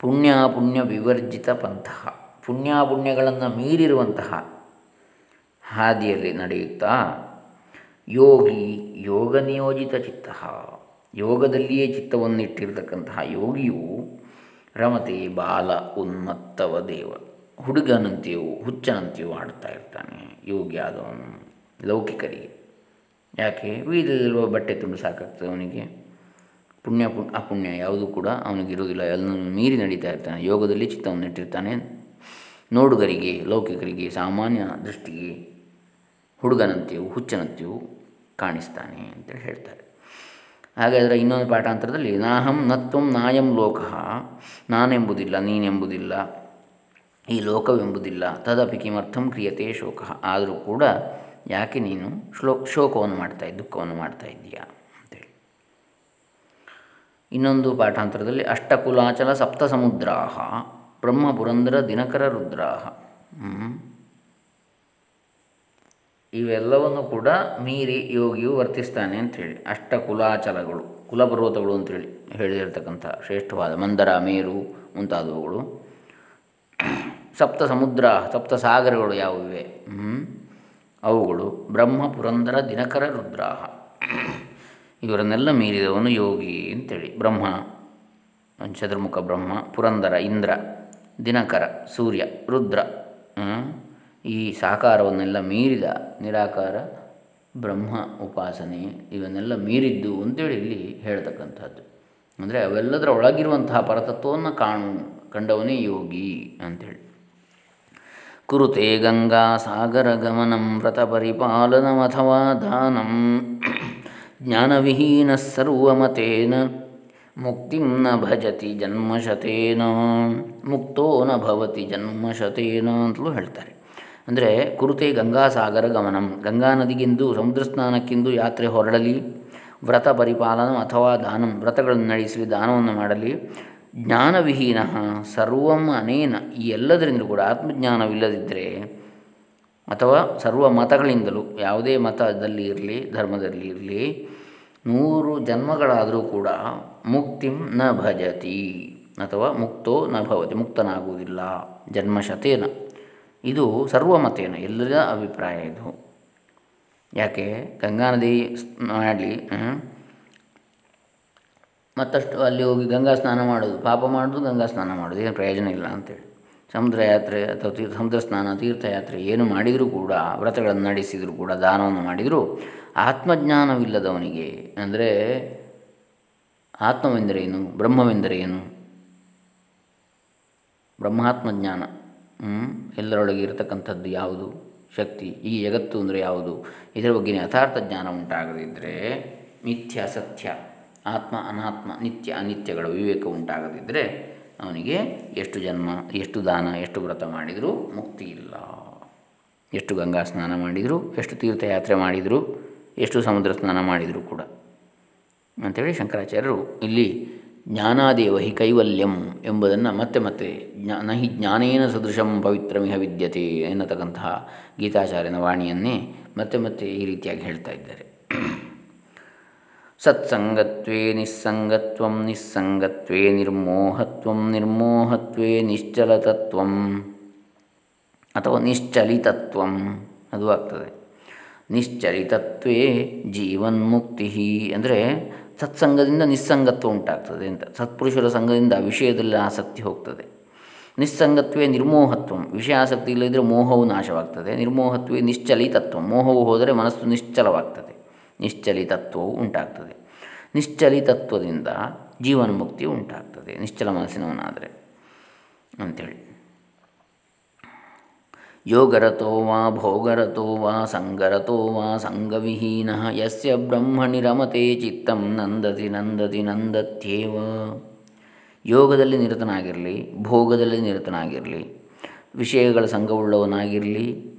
ಪುಣ್ಯಾಪುಣ್ಯ ವಿವರ್ಜಿತ ಪಂಥ. ಪುಣ್ಯಾಪುಣ್ಯಗಳನ್ನು ಮೀರಿರುವಂತಹ ಹಾದಿಯಲ್ಲಿ ನಡೆಯುತ್ತಾ? ಯೋಗಿ ಯೋಗ ನಿಯೋಜಿತ ಚಿತ್ತ. ಯೋಗದಲ್ಲಿಯೇ ಚಿತ್ತವನ್ನಿಟ್ಟಿರತಕ್ಕಂತಹ ಯೋಗಿಯು ರಮತೆ ಬಾಲ ಉನ್ಮತ್ತವ ದೇವ. ಹುಡುಗನಂತೆಯೂ ಹುಚ್ಚನಂತೆಯೂ ಆಡ್ತಾ ಇರ್ತಾನೆ ಯೋಗಿ ಆದವನು ಲೌಕಿಕರಿಗೆ. ಯಾಕೆ? ಬೀದಲ್ಲಿರುವ ಬಟ್ಟೆ ತುಂಡು ಸಾಕಾಗ್ತದೆ ಅವನಿಗೆ. ಪುಣ್ಯ ಪು ಅಪುಣ್ಯ ಯಾವುದೂ ಕೂಡ ಅವನಿಗಿರುವುದಿಲ್ಲ ಎಲ್ಲನೂ ಮೀರಿ ನಡೀತಾ ಇರ್ತಾನೆ. ಯೋಗದಲ್ಲಿ ಚಿತ್ತವನ್ನು ಇಟ್ಟಿರ್ತಾನೆ ನೋಡುಗರಿಗೆ, ಲೌಕಿಕರಿಗೆ, ಸಾಮಾನ್ಯ ದೃಷ್ಟಿಗೆ ಹುಡುಗನಂತೆಯೂ ಹುಚ್ಚನಂತೆಯೂ ಕಾಣಿಸ್ತಾನೆ ಅಂತೇಳಿ ಹೇಳ್ತಾರೆ. ಹಾಗಾದರೆ ಇನ್ನೊಂದು ಪಾಠಾಂತರದಲ್ಲಿ ನಾಹಂ ನತ್ವಂ ನಾಯಂ ಲೋಕ, ನಾನೆಂಬುದಿಲ್ಲ, ನೀನೆಂಬುದಿಲ್ಲ, ಈ ಲೋಕವೆಂಬುದಿಲ್ಲ, ತದಪಿ ಕಿಮರ್ಥಂ ಕ್ರಿಯತೆ ಶೋಕ, ಆದರೂ ಕೂಡ ಯಾಕೆ ನೀನು ಶ್ಲೋ, ಶೋಕವನ್ನು ಮಾಡ್ತಾ, ದುಃಖವನ್ನು ಮಾಡ್ತಾ ಇದ್ದೀಯಾ ಅಂತೇಳಿ. ಇನ್ನೊಂದು ಪಾಠಾಂತರದಲ್ಲಿ, ಅಷ್ಟಕುಲಾಚಲ ಸಪ್ತ ಸಮುದ್ರಾಹ ಬ್ರಹ್ಮ ಪುರಂದರ ದಿನಕರ ರುದ್ರಾಹ ಇವೆಲ್ಲವನ್ನು ಕೂಡ ಮೀರಿ ಯೋಗಿಯು ವರ್ತಿಸ್ತಾನೆ ಅಂಥೇಳಿ ಅಷ್ಟಕುಲಾಚಲಗಳು, ಕುಲಪರ್ವತಗಳು ಅಂತೇಳಿ ಹೇಳಿರ್ತಕ್ಕಂಥ ಶ್ರೇಷ್ಠವಾದ ಮಂದರ, ಮೇರು ಮುಂತಾದವುಗಳು. ಸಪ್ತ ಸಮುದ್ರ ಸಪ್ತ ಸಾಗರಗಳು ಯಾವುವಿವೆ ಅವುಗಳು ಬ್ರಹ್ಮ, ಪುರಂದರ, ದಿನಕರ, ರುದ್ರಾಹ. ಇವರನ್ನೆಲ್ಲ ಮೀರಿದವನು ಯೋಗಿ ಅಂತೇಳಿ. ಬ್ರಹ್ಮ ಚತುರ್ಮುಖ ಬ್ರಹ್ಮ, ಪುರಂದರ, ಇಂದ್ರ, ದಿನಕರ, ಸೂರ್ಯ, ರುದ್ರ. ಈ ಸಾಕಾರವನ್ನೆಲ್ಲ ಮೀರಿದ ನಿರಾಕಾರ, ಬ್ರಹ್ಮ ಉಪಾಸನೆ ಇವನ್ನೆಲ್ಲ ಮೀರಿದ್ದು ಅಂತೇಳಿ ಇಲ್ಲಿ ಹೇಳ್ತಕ್ಕಂಥದ್ದು. ಅಂದರೆ ಅವೆಲ್ಲದರ ಒಳಗಿರುವಂತಹ ಪರತತ್ವವನ್ನು ಕಾಣು, ಕಂಡವನೇ ಯೋಗಿ ಅಂಥೇಳಿ ಕುರುತೆ ಗಂಗಾ ಸಾಗರ ಗಮನಂ, ವ್ರತ ಪರಿಪಾಲನಮಥವಾ ದಾನಂ, ಜ್ಞಾನವಿಹೀನ ಸರ್ವಮತೇನ, ಮುಕ್ತಿಂ ನ ಭಜತಿ ಜನ್ಮಶತೇನ, ಮುಕ್ತೋ ನ ಭವತಿ ಜನ್ಮಶತೇನ ಅಂತಲೂ ಹೇಳ್ತಾರೆ. ಅಂದರೆ ಕುರುತೆ ಗಂಗಾಸಾಗರ ಗಮನಂ. ಗಂಗಾ ನದಿಗೆಂದು ಸಮುದ್ರ ಸ್ನಾನಕ್ಕೆಂದು ಯಾತ್ರೆ ಹೊರಡಲಿ. ವ್ರತ ಪರಿಪಾಲನ ಅಥವಾ ದಾನಂ. ವ್ರತಗಳನ್ನು ನಡೆಸಲಿ, ದಾನವನ್ನು ಮಾಡಲಿ. ಜ್ಞಾನವಿಹೀನ ಸರ್ವಂ ಅನೇನ. ಈ ಎಲ್ಲದರಿಂದ ಕೂಡ ಆತ್ಮಜ್ಞಾನವಿಲ್ಲದಿದ್ದರೆ ಅಥವಾ ಸರ್ವ ಮತಗಳಿಂದಲೂ ಯಾವುದೇ ಮತದಲ್ಲಿ ಇರಲಿ, ಧರ್ಮದಲ್ಲಿ ಇರಲಿ, ನೂರು ಜನ್ಮಗಳಾದರೂ ಕೂಡ ಮುಕ್ತಿಂ ನ ಭಜತಿ ಅಥವಾ ಮುಕ್ತೋ ನ ಭವತಿ, ಮುಕ್ತನಾಗುವುದಿಲ್ಲ. ಜನ್ಮಶತೇನ. ಇದು ಸರ್ವಮತೇನ ಎಲ್ಲರ ಅಭಿಪ್ರಾಯ ಇದು. ಯಾಕೆ? ಗಂಗಾ ನದಿ ಮಾಡಲಿ ಮತ್ತಷ್ಟು ಅಲ್ಲಿ ಹೋಗಿ ಗಂಗಾ ಸ್ನಾನ ಮಾಡೋದು. ಪಾಪ ಮಾಡೋದು, ಗಂಗಾ ಸ್ನಾನ ಮಾಡೋದು. ಏನು ಪ್ರಯೋಜನ ಇಲ್ಲ ಅಂತೇಳಿ. ಸಮುದ್ರ ಯಾತ್ರೆ ಅಥವಾ ತೀರ್ಥ ಸಮುದ್ರ ಸ್ನಾನ ತೀರ್ಥಯಾತ್ರೆ ಏನು ಮಾಡಿದರೂ ಕೂಡ, ವ್ರತಗಳನ್ನು ನಡೆಸಿದರೂ ಕೂಡ, ದಾನವನ್ನು ಮಾಡಿದರೂ ಆತ್ಮಜ್ಞಾನವಿಲ್ಲದವನಿಗೆ, ಅಂದರೆ ಆತ್ಮವೆಂದರೇನು ಬ್ರಹ್ಮವೆಂದರೇನು ಬ್ರಹ್ಮಾತ್ಮಜ್ಞಾನ. ಎಲ್ಲರೊಳಗೆ ಇರತಕ್ಕಂಥದ್ದು ಯಾವುದು? ಶಕ್ತಿ. ಈ ಜಗತ್ತು ಅಂದರೆ ಯಾವುದು? ಇದರ ಬಗ್ಗೆ ಯಥಾರ್ಥ ಜ್ಞಾನ ಉಂಟಾಗದಿದ್ದರೆ ಮಿಥ್ಯ, ಸತ್ಯ, ಆತ್ಮ, ಅನಾತ್ಮ, ನಿತ್ಯ, ಅನಿತ್ಯಗಳ ವಿವೇಕ ಉಂಟಾಗದಿದ್ದರೆ ಅವನಿಗೆ ಎಷ್ಟು ಜನ್ಮ, ಎಷ್ಟು ದಾನ, ಎಷ್ಟು ವ್ರತ ಮಾಡಿದರೂ ಮುಕ್ತಿ ಇಲ್ಲ. ಎಷ್ಟು ಗಂಗಾ ಸ್ನಾನ ಮಾಡಿದರೂ, ಎಷ್ಟು ತೀರ್ಥಯಾತ್ರೆ ಮಾಡಿದರೂ, ಎಷ್ಟು ಸಮುದ್ರ ಸ್ನಾನ ಮಾಡಿದರೂ ಕೂಡ. ಅಂಥೇಳಿ ಶಂಕರಾಚಾರ್ಯರು ಇಲ್ಲಿ ಜ್ಞಾನಾದೇವ ಹಿ ಕೈವಲ್ಯಂ ಎಂಬುದನ್ನು ಮತ್ತೆ ಮತ್ತೆ ಜ್ಞಾ ನ ಹಿ ಜ್ಞಾನೇನ ಸದೃಶಂ ಪವಿತ್ರಮಿಹ ವಿದ್ಯತೆ ಎನ್ನತಕ್ಕಂತಹ ಗೀತಾಚಾರ್ಯನ ವಾಣಿಯನ್ನೇ ಮತ್ತೆ ಮತ್ತೆ ಈ ರೀತಿಯಾಗಿ ಹೇಳ್ತಾ ಇದ್ದಾರೆ. ಸತ್ಸಂಗತ್ವೇ ನಿಸ್ಸಂಗತ್ವ, ನಿಸ್ಸಂಗತ್ವೇ ನಿರ್ಮೋಹತ್ವ, ನಿರ್ಮೋಹತ್ವೇ ನಿಶ್ಚಲತತ್ವ ಅಥವಾ ನಿಶ್ಚಲಿತತ್ವ ಅದು ಆಗ್ತದೆ. ನಿಶ್ಚಲಿತತ್ವೇ ಜೀವನ್ಮುಕ್ತಿ ಅಂದರೆ ಸತ್ಸಂಗದಿಂದ ನಿಸ್ಸಂಗತ್ವ ಉಂಟಾಗ್ತದೆ ಅಂತ. ಸತ್ಪುರುಷರ ಸಂಘದಿಂದ ವಿಷಯದಲ್ಲಿ ಆಸಕ್ತಿ ಹೋಗ್ತದೆ. ನಿಸ್ಸಂಗತ್ವೇ ನಿರ್ಮೋಹತ್ವ. ವಿಷಯ ಆಸಕ್ತಿ ಇಲ್ಲದಿದ್ದರೆ ಮೋಹವು ನಾಶವಾಗ್ತದೆ. ನಿರ್ಮೋಹತ್ವೇ ನಿಶ್ಚಲಿತತ್ವ. ಮೋಹವು ಹೋದರೆ ಮನಸ್ಸು ನಿಶ್ಚಲವಾಗ್ತದೆ. ನಿಶ್ಚಲಿತತ್ವವು ಉಂಟಾಗ್ತದೆ. ನಿಶ್ಚಲಿತತ್ವದಿಂದ ಜೀವನ ಮುಕ್ತಿ ಉಂಟಾಗ್ತದೆ. ನಿಶ್ಚಲ ಮನಸ್ಸಿನವನಾದರೆ. ಅಂಥೇಳಿ ಯೋಗರತೋ ವಾ ಭೋಗರತೋ ವಾ ಸಂಗರತೋ ವಾ ಸಂಗವಿಹೀನ ಯಸ ರಮತೆ ಚಿತ್ತಂ ನಂದತಿ ನಂದತಿ ನಂದತ್ಯೇವ. ಯೋಗದಲ್ಲಿ ನಿರತನಾಗಿರಲಿ, ಭೋಗದಲ್ಲಿ ನಿರತನಾಗಿರಲಿ, ವಿಷಯಗಳ ಸಂಘವುಳ್ಳವನಾಗಿರಲಿ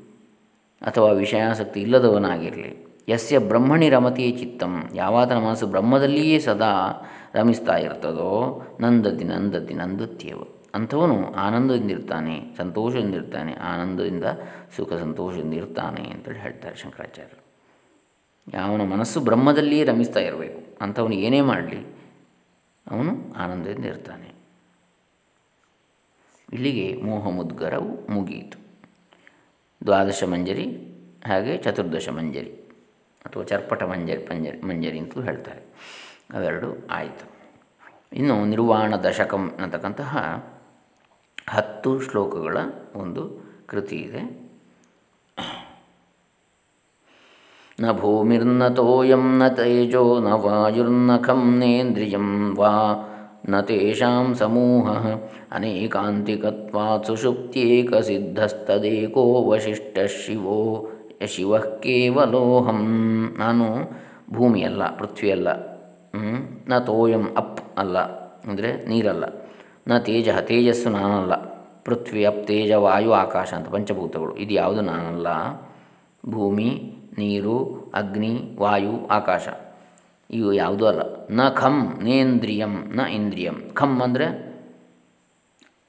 ಅಥವಾ ವಿಷಯಾಸಕ್ತಿ ಇಲ್ಲದವನಾಗಿರಲಿ, ಯಸ್ಯ ಬ್ರಹ್ಮಣಿ ರಮತೆಯೇ ಚಿತ್ತಂ, ಯಾವಾತನ ಮನಸ್ಸು ಬ್ರಹ್ಮದಲ್ಲಿಯೇ ಸದಾ ರಮಿಸ್ತಾ ಇರ್ತದೋ, ನಂದತಿ ನಂದತಿ ನಂದತ್ಯೇವ. ಅಂಥವನು ಆನಂದದಿಂದಿರ್ತಾನೆ, ಸಂತೋಷದಿಂದಿರ್ತಾನೆ, ಆನಂದದಿಂದ ಸುಖ ಸಂತೋಷದಿಂದ ಇರ್ತಾನೆ ಅಂತೇಳಿ ಹೇಳ್ತಾರೆ ಶಂಕರಾಚಾರ್ಯರು. ಯಾವನ ಮನಸ್ಸು ಬ್ರಹ್ಮದಲ್ಲಿಯೇ ರಮಿಸ್ತಾ ಇರಬೇಕು, ಅಂಥವನು ಏನೇ ಮಾಡಲಿ, ಅವನು ಆನಂದದಿಂದ ಇರ್ತಾನೆ ಇಲ್ಲಿಗೆ ಮೋಹ ಮುದ್ಗರವು ಮುಗಿಯಿತು ದ್ವಾದಶ ಮಂಜರಿ, ಹಾಗೆ ಚತುರ್ದಶ ಮಂಜರಿ, ಅಥವಾ ಚರ್ಪಟ ಮಂಜರಿ, ಪಂಜರಿ, ಮಂಜರಿ ಅಂತಲೂ ಹೇಳ್ತಾರೆ. ಅವೆರಡು ಆಯಿತು. ಇನ್ನು ನಿರ್ವಾಣ ದಶಕಂ ಅನ್ನತಕ್ಕಂತಹ ಹತ್ತು ಶ್ಲೋಕಗಳ ಒಂದು ಕೃತಿ ಇದೆ. ನ ಭೂಮಿರ್ನ ತೋಯಂ ನ ತೇಜೋ ನ ವಾಯುರ್ನ ಖಂ ನೇಂದ್ರಿಯಂ ವಾ ನ ತೇಷಾಂ ಸಮೂಹ ಅನೇಕಾಂತಿಕತ್ವಾತ್ ಸುಷುಪ್ತ್ಯೇಕಸಿದ್ಧಸ್ತದೇಕೋ ವಶಿಷ್ಠ ಶಿವೋ ಶಿವ ಕೇವಲೋಹಂ. ನಾನು ಭೂಮಿಯಲ್ಲ, ಪೃಥ್ವಿಯಲ್ಲ. ನ ತೋಯಂ ಅಪ್ ಅಲ್ಲ, ಅಂದರೆ ನೀರಲ್ಲ. ನ ತೇಜ ತೇಜಸ್ಸು ನಾನಲ್ಲ, ಪೃಥ್ವಿ ಅಪ್ ತೇಜ ವಾಯು ಆಕಾಶ ಅಂತ ಪಂಚಭೂತಗಳು. ಇದು ಯಾವುದು ನಾನಲ್ಲ? ಭೂಮಿ, ನೀರು, ಅಗ್ನಿ, ವಾಯು, ಆಕಾಶ. ಇವು ಯಾವುದೂ ಅಲ್ಲ. ನ ಖಂ, ನೇಂದ್ರಿಯಂ, ನ ಇಂದ್ರಿಯಂ. ಖಂ ಅಂದರೆ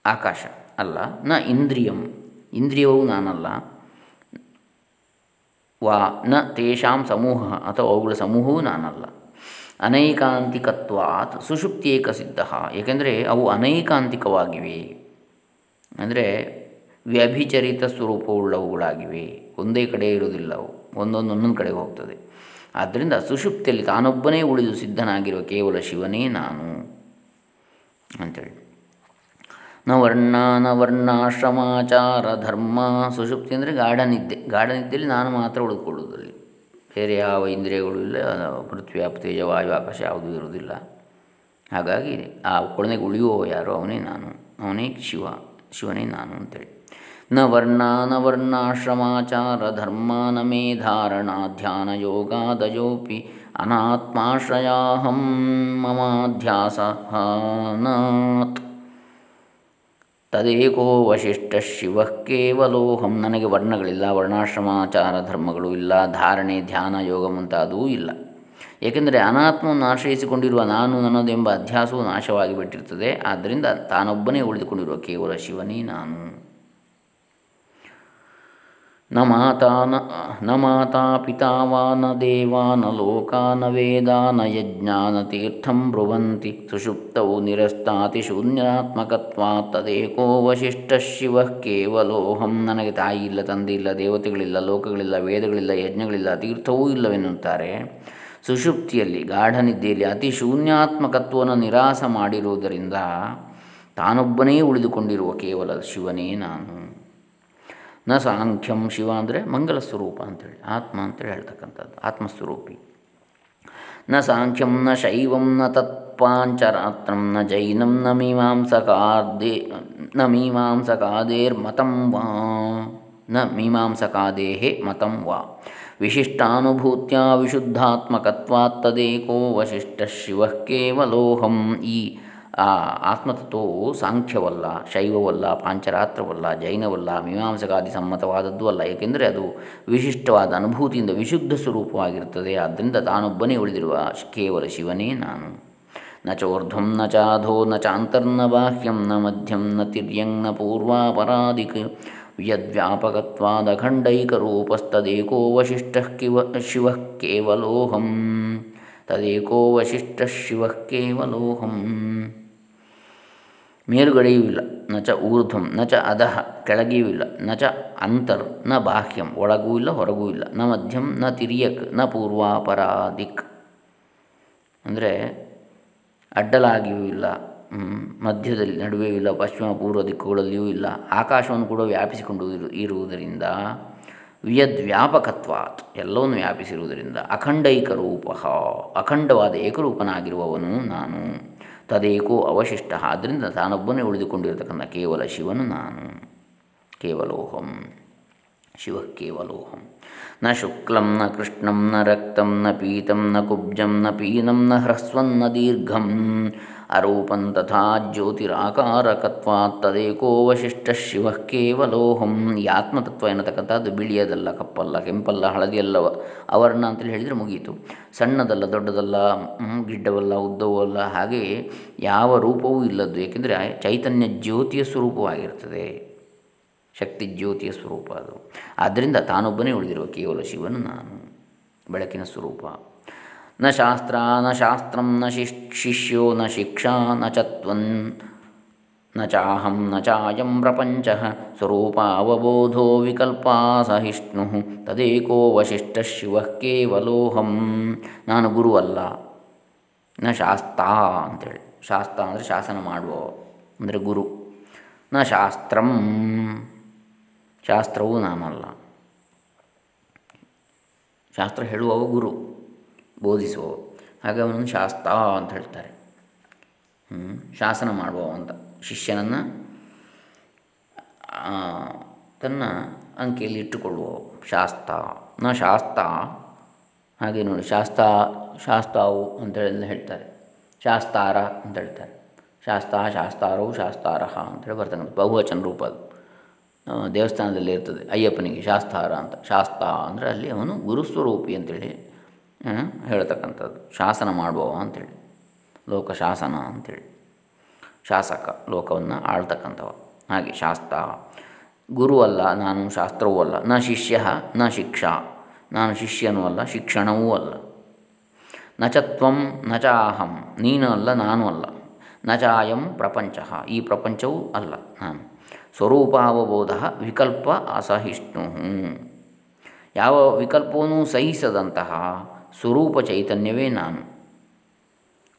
ಆಕಾಶ ಅಲ್ಲ, ನ ಇಂದ್ರಿಯಂ. ಇಂದ್ರಿಯವೂ ನಾನಲ್ಲ. ವಾ, ನ ತೇಷಾಂ ಸಮೂಹ ಅಥವಾ ಅವುಗಳ ಸಮೂಹವೂ ನಾನಲ್ಲ. ಅನೈಕಾಂತಿಕತ್ವಾತ್ ಸುಷುಪ್ತಿಯೇಕ ಸಿದ್ಧ ಏಕೆಂದರೆ ಅವು ಅನೈಕಾಂತಿಕವಾಗಿವೆ. ಅಂದರೆ ವ್ಯಭಿಚರಿತ ಸ್ವರೂಪವುಳ್ಳವುಗಳಾಗಿವೆ. ಒಂದೇ ಕಡೆ ಇರುವುದಿಲ್ಲ ಅವು. ಒಂದೊಂದು ಒಂದೊಂದು ಕಡೆಗೆ ಹೋಗ್ತದೆ. ಆದ್ದರಿಂದ ಸುಷುಪ್ತಿಯಲ್ಲಿ ತಾನೊಬ್ಬನೇ ಉಳಿದು ಸಿದ್ಧನಾಗಿರುವ ಕೇವಲ ಶಿವನೇ ನಾನು ಅಂಥೇಳಿ ನ ವರ್ಣ ನ ವರ್ಣಾಶ್ರಮಾಚಾರ ಧರ್ಮ ಸುಷುಪ್ತಿ ಅಂದರೆ ಗಾರ್ಡನ್ ಇದ್ದೆ ಗಾರ್ಡನ್ ನಿದ್ದೆಯಲ್ಲಿ ನಾನು ಮಾತ್ರ ಉಳಿದುಕೊಳ್ಳುವುದಲ್ಲಿ. ಬೇರೆ ಯಾವ ಇಂದ್ರಿಯಗಳು ಇಲ್ಲ ಪೃಥ್ವಿ ತೇಜ ವಾಯು ಆಕಾಶ ಯಾವುದೂ ಇರುವುದಿಲ್ಲ. ಹಾಗಾಗಿ ಆ ಕೊಳನೆಗೆ ಉಳಿಯುವ ಯಾರು? ಅವನೇ ನಾನು. ಅವನೇ ಶಿವ. ಶಿವನೇ ನಾನು ಅಂತೇಳಿ. ನ ವರ್ಣ, ನ ವರ್ಣಾಶ್ರಮಾಚಾರ, ಧರ್ಮ, ನ ಮೇ ಧಾರಣ ಧ್ಯಾನ ಯೋಗಾದಯೋಪಿ ಅನಾತ್ಮಾಶ್ರಯಾಹಂ ಮಮಾಧ್ಯಾಸ ನಾತ್ ತದೇಕೋ ವಶಿಷ್ಠ ಶಿವ ಕೇವಲೋಹಂ ನನಗೆ ವರ್ಣಗಳಿಲ್ಲ, ವರ್ಣಾಶ್ರಮಾಚಾರ ಧರ್ಮಗಳು ಇಲ್ಲ, ಧಾರಣೆ, ಧ್ಯಾನ, ಯೋಗ ಮುಂತಾದವೂ ಇಲ್ಲ. ಏಕೆಂದರೆ ಅನಾತ್ಮವನ್ನು ಆಶ್ರಯಿಸಿಕೊಂಡಿರುವ ನಾನು ನನ್ನದೆಂಬ ಅಧ್ಯಾಸವು ನಾಶವಾಗಿ ಬಿಟ್ಟಿರ್ತದೆ ಆದ್ದರಿಂದ ತಾನೊಬ್ಬನೇ ಉಳಿದುಕೊಂಡಿರುವ ಕೇವಲ ಶಿವನೇ ನಾನು. ನ ಮಾತಾ ಪಿತಾವಾನ ದೇವಾನ ಲೋಕಾನ ವೇದಾನ ಯಜ್ಞಾನ ತೀರ್ಥಂ ಬ್ರುವಂತಿ ಸುಷುಪ್ತವು ನಿರಸ್ತಾತಿ ಶೂನ್ಯಾತ್ಮಕತ್ವಾ ತದೇಕೋ ವಶಿಷ್ಠ ಶಿವ ಕೇವಲೋಹಂ. ನನಗೆ ತಾಯಿ ಇಲ್ಲ, ತಂದೆ ಇಲ್ಲ, ದೇವತೆಗಳಿಲ್ಲ, ಲೋಕಗಳಿಲ್ಲ, ವೇದಗಳಿಲ್ಲ, ಯಜ್ಞಗಳಿಲ್ಲ, ತೀರ್ಥವೂ ಇಲ್ಲವೆನ್ನುತ್ತಾರೆ. ಸುಷುಪ್ತಿಯಲ್ಲಿ, ಗಾಢನಿದ್ದೆಯಲ್ಲಿ ಅತಿ ಶೂನ್ಯಾತ್ಮಕತ್ವವನ್ನು ನಿರಾಸ ಮಾಡಿರುವುದರಿಂದ ತಾನೊಬ್ಬನೇ ಉಳಿದುಕೊಂಡಿರುವ ಕೇವಲ ಶಿವನೇ ನಾನು. ನ ಸಾಂಖ್ಯಂ ಶಿವ ಅಂದರೆ ಮಂಗಲ ಸ್ವರೂಪ ಅಂತೇಳಿ, ಆತ್ಮ ಅಂತೇಳಿ ಹೇಳ್ತಕ್ಕಂಥದ್ದು, ಆತ್ಮಸ್ವರೂಪಿ. ನ ಸಾಂಖ್ಯಂ ನ ಶೈವಂ ನ ತತ್ಪಾಂಚರಾತ್ರಂ ನ ಜೈನಂ ನ ಮೀಮಾಂಸಕಾದೇ, ನ ಮೀಮಾಂಸಕಾದೇರ್ಮತಂ ವಾ, ನ ಮೀಮಾಂಸಕಾದೇಹೇ ಮತಂ ವಾ. ವಿಶಿಷ್ಟಾನುಭೂತ್ಯ ವಿಶುದ್ಧಾತ್ಮಕತ್ವಾತ್ತದೇಕೋ ವಶಿಷ್ಠ ಶಿವ ಕೇವಲೋಹಂ ಈ ಆ ಆತ್ಮತತ್ವವು ಸಾಂಖ್ಯವಲ್ಲ, ಶೈವವಲ್ಲ, ಪಾಂಚರಾತ್ರವಲ್ಲ, ಜೈನವಲ್ಲ, ಮೀಮಾಂಸಕಾದಿ ಸಮ್ಮತವಾದದ್ದು ಅಲ್ಲ. ಏಕೆಂದರೆ ಅದು ವಿಶಿಷ್ಟವಾದ ಅನುಭೂತಿಯಿಂದ ವಿಶುದ್ಧ ಸ್ವರೂಪವಾಗಿರುತ್ತದೆ. ಆದ್ದರಿಂದ ತಾನೊಬ್ಬನೇ ಉಳಿದಿರುವ ಕೇವಲ ಶಿವನೇ ನಾನು. ನ ಚೋರ್ಧ್ವಂ ನ ಚಾಧೋ ನ ಚಾಂತರ್ನ ಬಾಹ್ಯಂ, ನ ಮಧ್ಯಂ, ನ ತಿರ್ಯಂಗ್ನ ಪೂರ್ವಾಪರಾಧಿಕ್ ಯದ್ವ್ಯಾಪಕತ್ವಾದಖಂಡೈಕರೂಪಸ್ತದೇಕೋ ವಶಿಷ್ಠ ಕಿವ, ಶಿವ ಕೇವಲೋಹಂ. ತದೇಕೋ ವಶಿಷ್ಠ ಶಿವ ಕೇವಲೋಹಂ. ಮೇಲುಗಡೆಯೂ ಇಲ್ಲ. ನ ಚ ಊರ್ಧ್ವಂ ನ ಚ ಅಧಃ ಕೆಳಗೆಯೂ ಇಲ್ಲ. ನ ಅಂತರ್, ನ ಬಾಹ್ಯಂ, ಒಳಗೂ ಇಲ್ಲ, ಹೊರಗೂ ಇಲ್ಲ. ನ ಮಧ್ಯಂ, ನ ತಿರಿಯಕ್, ನ ಪೂರ್ವಾಪರಾದಿಕ್ ಅಂದರೆ ಅಡ್ಡಲಾಗಿಯೂ ಇಲ್ಲ ಮಧ್ಯದಲ್ಲಿ, ನಡುವೆಯೂ ಇಲ್ಲ, ಪಶ್ಚಿಮ ಪೂರ್ವ ದಿಕ್ಕುಗಳಲ್ಲಿಯೂ ಇಲ್ಲ. ಆಕಾಶವನ್ನು ಕೂಡ ವ್ಯಾಪಿಸಿಕೊಂಡು ಇರು, ಇರುವುದರಿಂದ ವ್ಯಾಪಕತ್ವಾತ್ ಎಲ್ಲವನ್ನು ವ್ಯಾಪಿಸಿರುವುದರಿಂದ ಅಖಂಡೈಕ ರೂಪ ಅಖಂಡವಾದ ಏಕರೂಪನಾಗಿರುವವನು ನಾನು. ತದೇಕೋ ಅವಶಿಷ್ಟ. ಆದ್ದರಿಂದ ತಾನೊಬ್ಬನೇ ಉಳಿದುಕೊಂಡಿರತಕ್ಕಂಥ ಕೇವಲ ಶಿವನು ನಾನು. ಕೇವಲೋಹಂ. ಶಿವ ಕೇವಲೋಹಂ. ನ ಶುಕ್ಲಂ, ನ ಕೃಷ್ಣಂ, ನ ರಕ್ತಂ, ನ ಪೀತಂ, ನ ಕುಬ್ಜಂ, ನ ಪೀನಂ, ನ ಹ್ರಸ್ವಂ, ನ ದೀರ್ಘಂ. ಅರೂಪಂ ತಥಾ ಜ್ಯೋತಿರಾಕಾರಕತ್ವಾತ್ ತದೇಕೋ ವಶಿಷ್ಠ ಶಿವ ಕೇವಲೋಹಂ. ಈ ಆತ್ಮತತ್ವ ಎನ್ನತಕ್ಕಂಥದ್ದು ಬಿಳಿಯದಲ್ಲ, ಕಪ್ಪಲ್ಲ, ಕೆಂಪಲ್ಲ, ಹಳದಿಯಲ್ಲ ಅವರ್ಣ ಅಂತೇಳಿ ಹೇಳಿದರೆ ಮುಗಿಯಿತು ಸಣ್ಣದಲ್ಲ, ದೊಡ್ಡದಲ್ಲ ಗಿಡ್ಡವಲ್ಲ ಉದ್ದವಲ್ಲ ಹಾಗೆ ಯಾವ ರೂಪವೂ ಇಲ್ಲದ್ದು. ಏಕೆಂದರೆ ಚೈತನ್ಯ ಜ್ಯೋತಿಯ ಸ್ವರೂಪವಾಗಿರ್ತದೆ. ಶಕ್ತಿ ಜ್ಯೋತಿಯ ಸ್ವರೂಪ ಅದು. ಆದ್ದರಿಂದ ತಾನೊಬ್ಬನೇ ಉಳಿದಿರುವ ಕೇವಲ ಶಿವನು ನಾನು, ಬೆಳಕಿನ ಸ್ವರೂಪ. ನ ಶಾಸ್ತ್ರ, ನ ಶಾಸ್ತ್ರಂ, ನ ಶಿಷ್ಯೋ, ನ ಶಿಕ್ಷಾ, ನ ಚತ್ವನ್, ನ ಚಾಹಂ, ನ ಚಾಯಂ ಪ್ರಪಂಚ ಸ್ವರೂಪಾವಬೋಧೋ ವಿಕಲ್ಪ ಸಹಿಷ್ಣು ತದೇಕೋ ವಶಿಷ್ಠ ಶಿವ ಕೇವಲೋಹಂ. ನಾನು ಗುರುವಲ್ಲ ನ ಶಾಸ್ತ ಅಂತೇಳಿ. ಶಾಸ್ತ್ರ ಅಂದರೆ ಶಾಸನ ಮಾಡುವ, ಅಂದರೆ ಗುರು. ನ ಶಾಸ್ತ್ರಂ, ಶಾಸ್ತ್ರವೂ ನಾನಲ್ಲ ಶಾಸ್ತ್ರ ಹೇಳುವವ ಗುರು. ಬೋಧಿಸುವ ಹಾಗೆ ಅವನನ್ನು ಶಾಸ್ತ ಅಂತ ಹೇಳ್ತಾರೆ. ಶಾಸನ ಮಾಡುವ ಅಂತ. ಶಿಷ್ಯನನ್ನು ತನ್ನ ಅಂಕೆಯಲ್ಲಿ ಇಟ್ಟುಕೊಳ್ಳುವ ಶಾಸ್ತ, ನ ಶಾಸ್ತ, ಹಾಗೆ ನೋಡಿ, ಶಾಸ್ತ, ಶಾಸ್ತಾವು ಅಂತೇಳಿ ಹೇಳ್ತಾರೆ. ಶಾಸ್ತಾರ ಅಂತ ಹೇಳ್ತಾರೆ. ಶಾಸ್ತ ಶಾಸ್ತಾರವು ಶಾಸ್ತಾರಹ ಅಂತೇಳಿ ಬರ್ತಕ್ಕಂಥ ಬಹುವಚನ ರೂಪ ಅದು. ದೇವಸ್ಥಾನದಲ್ಲಿ ಇರ್ತದೆ. ಅಯ್ಯಪ್ಪನಿಗೆ ಶಾಸ್ತಾರ ಅಂತ. ಶಾಸ್ತ ಅಂದರೆ ಅಲ್ಲಿ ಅವನು ಗುರುಸ್ವರೂಪಿ ಅಂತೇಳಿ ಹೇಳ್ತಕ್ಕಂಥದ್ದು. ಶಾಸನ ಮಾಡುವವ ಅಂಥೇಳಿ ಲೋಕ ಶಾಸನ ಅಂಥೇಳಿ ಶಾಸಕ ಲೋಕವನ್ನು ಆಳ್ತಕ್ಕಂಥವ. ಹಾಗೆ ಶಾಸ್ತ್ರ. ಗುರು ಅಲ್ಲ, ನಾನು ಶಾಸ್ತ್ರವೂ ಅಲ್ಲ. ನ ಶಿಷ್ಯ, ನ ಶಿಕ್ಷಾ. ನಾನು ಶಿಷ್ಯನೂ ಅಲ್ಲ, ಶಿಕ್ಷಣವೂ ಅಲ್ಲ. ನ ಚ ತ್ವಂ, ನ ಚಾಹಂ ನೀನು ಅಲ್ಲ, ನಾನು ಅಲ್ಲ. ನ ಚಾಯಂ ಪ್ರಪಂಚ. ಈ ಪ್ರಪಂಚವೂ ಅಲ್ಲ ನಾನು. ಸ್ವರೂಪಾವಬೋಧ, ವಿಕಲ್ಪ ಅಸಹಿಷ್ಣು. ಯಾವ ವಿಕಲ್ಪವೂ ಸಹಿಸದಂತಹ ಸ್ವರೂಪ ಚೈತನ್ಯವೇ ನಾನು.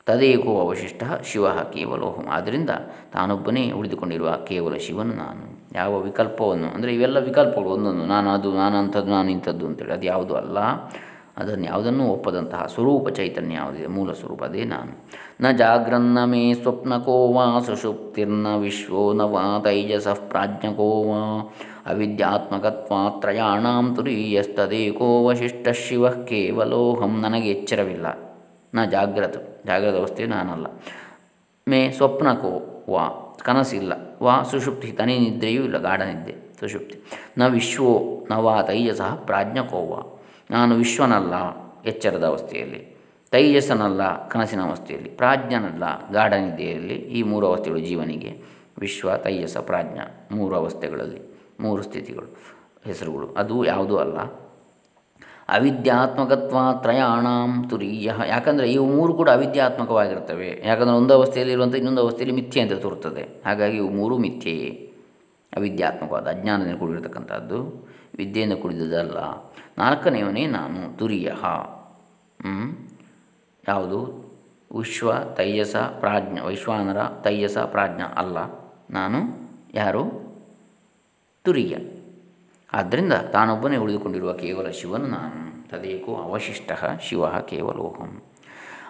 ತದೇಕೋ ಅವಶಿಷ್ಟ ಶಿವ ಕೇವಲೋಹಂ. ಆದ್ದರಿಂದ ತಾನೊಬ್ಬನೇ ಉಳಿದುಕೊಂಡಿರುವ ಕೇವಲ ಶಿವನು ನಾನು. ಯಾವ ವಿಕಲ್ಪವನ್ನು? ಅಂದರೆ ಇವೆಲ್ಲ ವಿಕಲ್ಪಗಳು ಒಂದೊಂದು. ನಾನು ಅದು ನಾನು ಅಂಥದ್ದು ನಾನು ಇಂಥದ್ದು ಅಂತೇಳಿ. ಅದು ಯಾವುದು ಅಲ್ಲ. ಅದನ್ನು ಯಾವುದನ್ನು ಒಪ್ಪದಂತಹ ಸ್ವರೂಪ ಚೈತನ್ಯ ಯಾವುದಿದೆ? ಮೂಲ ಸ್ವರೂಪ ಅದೇ ನಾನು. ನ ಜಾಗ್ರನ್ನ ಮೇ ಸ್ವಪ್ನಕೋ ವಾ ಸುಷುಪ್ತಿರ್ನ ವಿಶ್ವೋ ನ ವಾ, ತೈಜಸಃ ಪ್ರಾಜ್ಞಕೋ ವಾ ಅವಿದ್ಯಾತ್ಮಕತ್ವಾತ್ರಯಾಣಾಂ ತುರೀಯಸ್ತದೇಕೋ ವಶಿಷ್ಟ ಶಿವ ಕೇವಲೋಹಂ. ನನಗೆ ಎಚ್ಚರವಿಲ್ಲ. ನ ಜಾಗ್ರತ ಜಾಗ್ರತ ಅವಸ್ಥೆ ನಾನಲ್ಲ. ಮೇ ಸ್ವಪ್ನಕೋ ವಾ, ಕನಸಿಲ್ಲ. ವಾ, ಸುಷುಪ್ತಿ ತನಿ ನಿದ್ರೆಯೂ ಇಲ್ಲ, ಗಾಢನಿದ್ದೆ, ಸುಷುಪ್ತಿ. ನ ವಿಶ್ವೋ ನ ವಾ, ತೈಜಸಃ ಪ್ರಾಜ್ಞಕೋ ವಾ. ನಾನು ವಿಶ್ವನಲ್ಲ ಎಚ್ಚರದ ಅವಸ್ಥೆಯಲ್ಲಿ, ತೈಜಸ್ಸನಲ್ಲ ಕನಸಿನ ಅವಸ್ಥೆಯಲ್ಲಿ, ಪ್ರಾಜ್ಞನಲ್ಲ ಗಾಢನಿದೆಯಲ್ಲಿ ಈ ಮೂರು ಅವಸ್ಥೆಗಳು ಜೀವನಿಗೆ, ವಿಶ್ವ ತೈಜಸ ಪ್ರಾಜ್ಞ ಮೂರು ಅವಸ್ಥೆಗಳಲ್ಲಿ, ಮೂರು ಸ್ಥಿತಿಗಳು, ಹೆಸರುಗಳು. ಅದು ಯಾವುದೂ ಅಲ್ಲ. ಅವಿದ್ಯಾತ್ಮಕತ್ವ ತ್ರಯಾಣಾಂ ತುರೀಯ. ಯಾಕಂದರೆ ಇವು ಮೂರು ಕೂಡ ಅವಿದ್ಯಾತ್ಮಕವಾಗಿರ್ತವೆ. ಯಾಕಂದರೆ ಒಂದು ಅವಸ್ಥೆಯಲ್ಲಿ ಇರುವಂಥ ಇನ್ನೊಂದು ಅವಸ್ಥೆಯಲ್ಲಿ ಮಿಥ್ಯೆ ಅಂತ ತೋರುತ್ತದೆ. ಹಾಗಾಗಿ ಇವು ಮೂರು ಮಿಥ್ಯೆಯೇ. ಅವಿದ್ಯಾತ್ಮಕವಾದ ಅಜ್ಞಾನದಿಂದ ಕೂಡಿರತಕ್ಕಂಥದ್ದು ವಿದ್ಯೆಯಿಂದ ಕುಡಿದುದಲ್ಲ ನಾಲ್ಕನೆಯವನೇ ನಾನು ತುರಿಯ ಯಾವುದು? ವಿಶ್ವ ತೈಯಸ ಪ್ರಾಜ್ಞ, ವೈಶ್ವಾನರ ತೈಯಸ ಪ್ರಾಜ್ಞ ಅಲ್ಲ. ನಾನು ಯಾರು? ತುರಿಯ ಆದ್ದರಿಂದ ತಾನೊಬ್ಬನೇ ಉಳಿದುಕೊಂಡಿರುವ ಕೇವಲ ಶಿವನು ನಾನು. ತದೇಕೋ ಅವಶಿಷ್ಟ ಶಿವ ಕೇವಲೋಹಂ.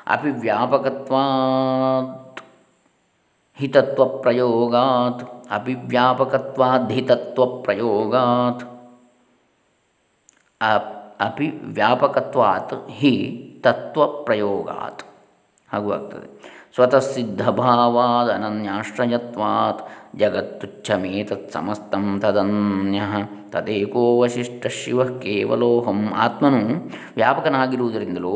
ಅಪಿ ವ್ಯಾಪಕತ್ವಾತ್ ಹಿತತ್ವ ಪ್ರಯೋಗಾತ್ ಅಪಿ ವ್ಯಾಪಕತ್ವಾದ್ ಹಿತತ್ವ ಪ್ರಯೋಗಾತ್ ಅಪಿ ವ್ಯಾಪಕತ್ವಾತ್ ಹಿ ತತ್ವ ಪ್ರಯೋಗಾತ್ ಹಾಗೂ ಆಗ್ತದೆ. ಸ್ವತಃ ಸಿದ್ಧಭಾವಾದ ಅನನ್ಯಾಶ್ರಯತ್ವಾತ್ ಜಗತ್ತುಚ್ಛಮೇತತ್ ಸಮಸ್ತಂ ತದನ್ಯ ತದೇಕೋ ವಶಿಷ್ಟ ಶಿವ ಕೇವಲೋಹಂ. ಆತ್ಮನು ವ್ಯಾಪಕನಾಗಿರುವುದರಿಂದಲೂ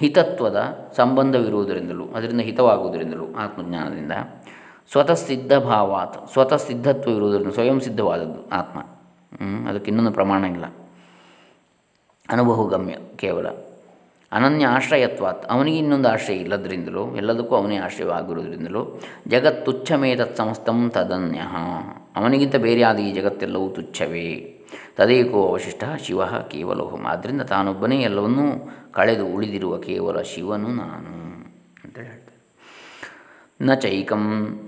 ಹಿತತ್ವದ ಸಂಬಂಧವಿರುವುದರಿಂದಲೂ, ಅದರಿಂದ ಹಿತವಾಗುವುದರಿಂದಲೂ ಆತ್ಮಜ್ಞಾನದಿಂದ ಸ್ವತಃ ಸಿದ್ಧ ಭಾವಾತ್ ಸ್ವತಃ ಸಿದ್ಧತ್ವ ಇರುವುದರಿಂದ ಸ್ವಯಂ ಸಿದ್ಧವಾದದ್ದು ಆತ್ಮ. ಅದಕ್ಕೆ ಇನ್ನೊಂದು ಪ್ರಮಾಣ ಇಲ್ಲ. ಅನುಭವಗಮ್ಯ, ಕೇವಲ. ಅನನ್ಯ ಆಶ್ರಯತ್ವಾತ್. ಅವನಿಗೆ ಇನ್ನೊಂದು ಆಶ್ರಯ ಇಲ್ಲದ್ರಿಂದಲೂ, ಎಲ್ಲದಕ್ಕೂ ಅವನೇ ಆಶ್ರಯವಾಗಿರುವುದರಿಂದಲೂ ಜಗತ್ತುಚ್ಛಮೇ ಸಮಸ್ತಂ ತದನ್ಯ ಅವನಿಗಿಂತ ಬೇರೆಯಾದ ಈ ಜಗತ್ತೆಲ್ಲವೂ ತುಚ್ಛವೇ. ತದೇಕೋ ಅವಶಿಷ್ಟ ಶಿವ ಕೇವಲೋಹಂ. ಆದ್ದರಿಂದ ತಾನೊಬ್ಬನೇ ಎಲ್ಲವನ್ನೂ ಕಳೆದು ಉಳಿದಿರುವ ಕೇವಲ ಶಿವನು ನಾನು ಅಂತ ಹೇಳ್ತಾರೆ. ನ ಚೈಕಂ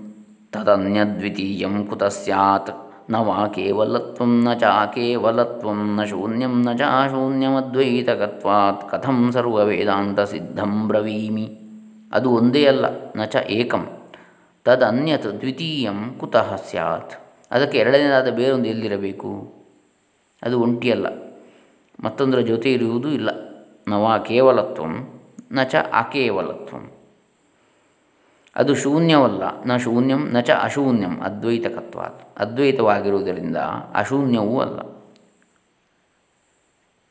ತದನ್ಯದ್ವಿತೀಯಂ ಕುತ ಸ್ಯಾತ್ ನ ಕೇವಲತ್ವ ನ ಚ, ಕೇವಲತ್ವ ನ ಶೂನ್ಯಂ ನ ಚ, ಶೂನ್ಯಮದ್ವೈತಕತ್ವಾತ್ ಕಥಂ ಸರ್ವವೇದಾಂತ ಸಿದ್ಧಂ ಬ್ರವೀಮಿ. ಅದು ಒಂದೇ ಅಲ್ಲ, ನ ಚ ಏಕಂ. ತದನ್ಯತ್ ದ್ವಿತೀಯಂ ಕುತಃ ಸ್ಯಾತ್. ಅದಕ್ಕೆ ಎರಡನೇದಾದ ಬೇರೊಂದು ಎಲ್ಲಿರಬೇಕು? ಅದು ಒಂಟಿಯಲ್ಲ ಮತ್ತೊಂದರ ಜೊತೆ ಇರುವುದೂ ಇಲ್ಲ ನವಾ ಕೇವಲತ್ವಂ, ನ ಚ ಅಕೇವಲತ್ವಂ. ಅದು ಶೂನ್ಯವಲ್ಲ, ನ ಶೂನ್ಯಂ, ನ ಚ ಅಶೂನ್ಯಂ ಅದ್ವೈತಕತ್ವ ಅದ್ವೈತವಾಗಿರುವುದರಿಂದ ಅಶೂನ್ಯವೂ ಅಲ್ಲ.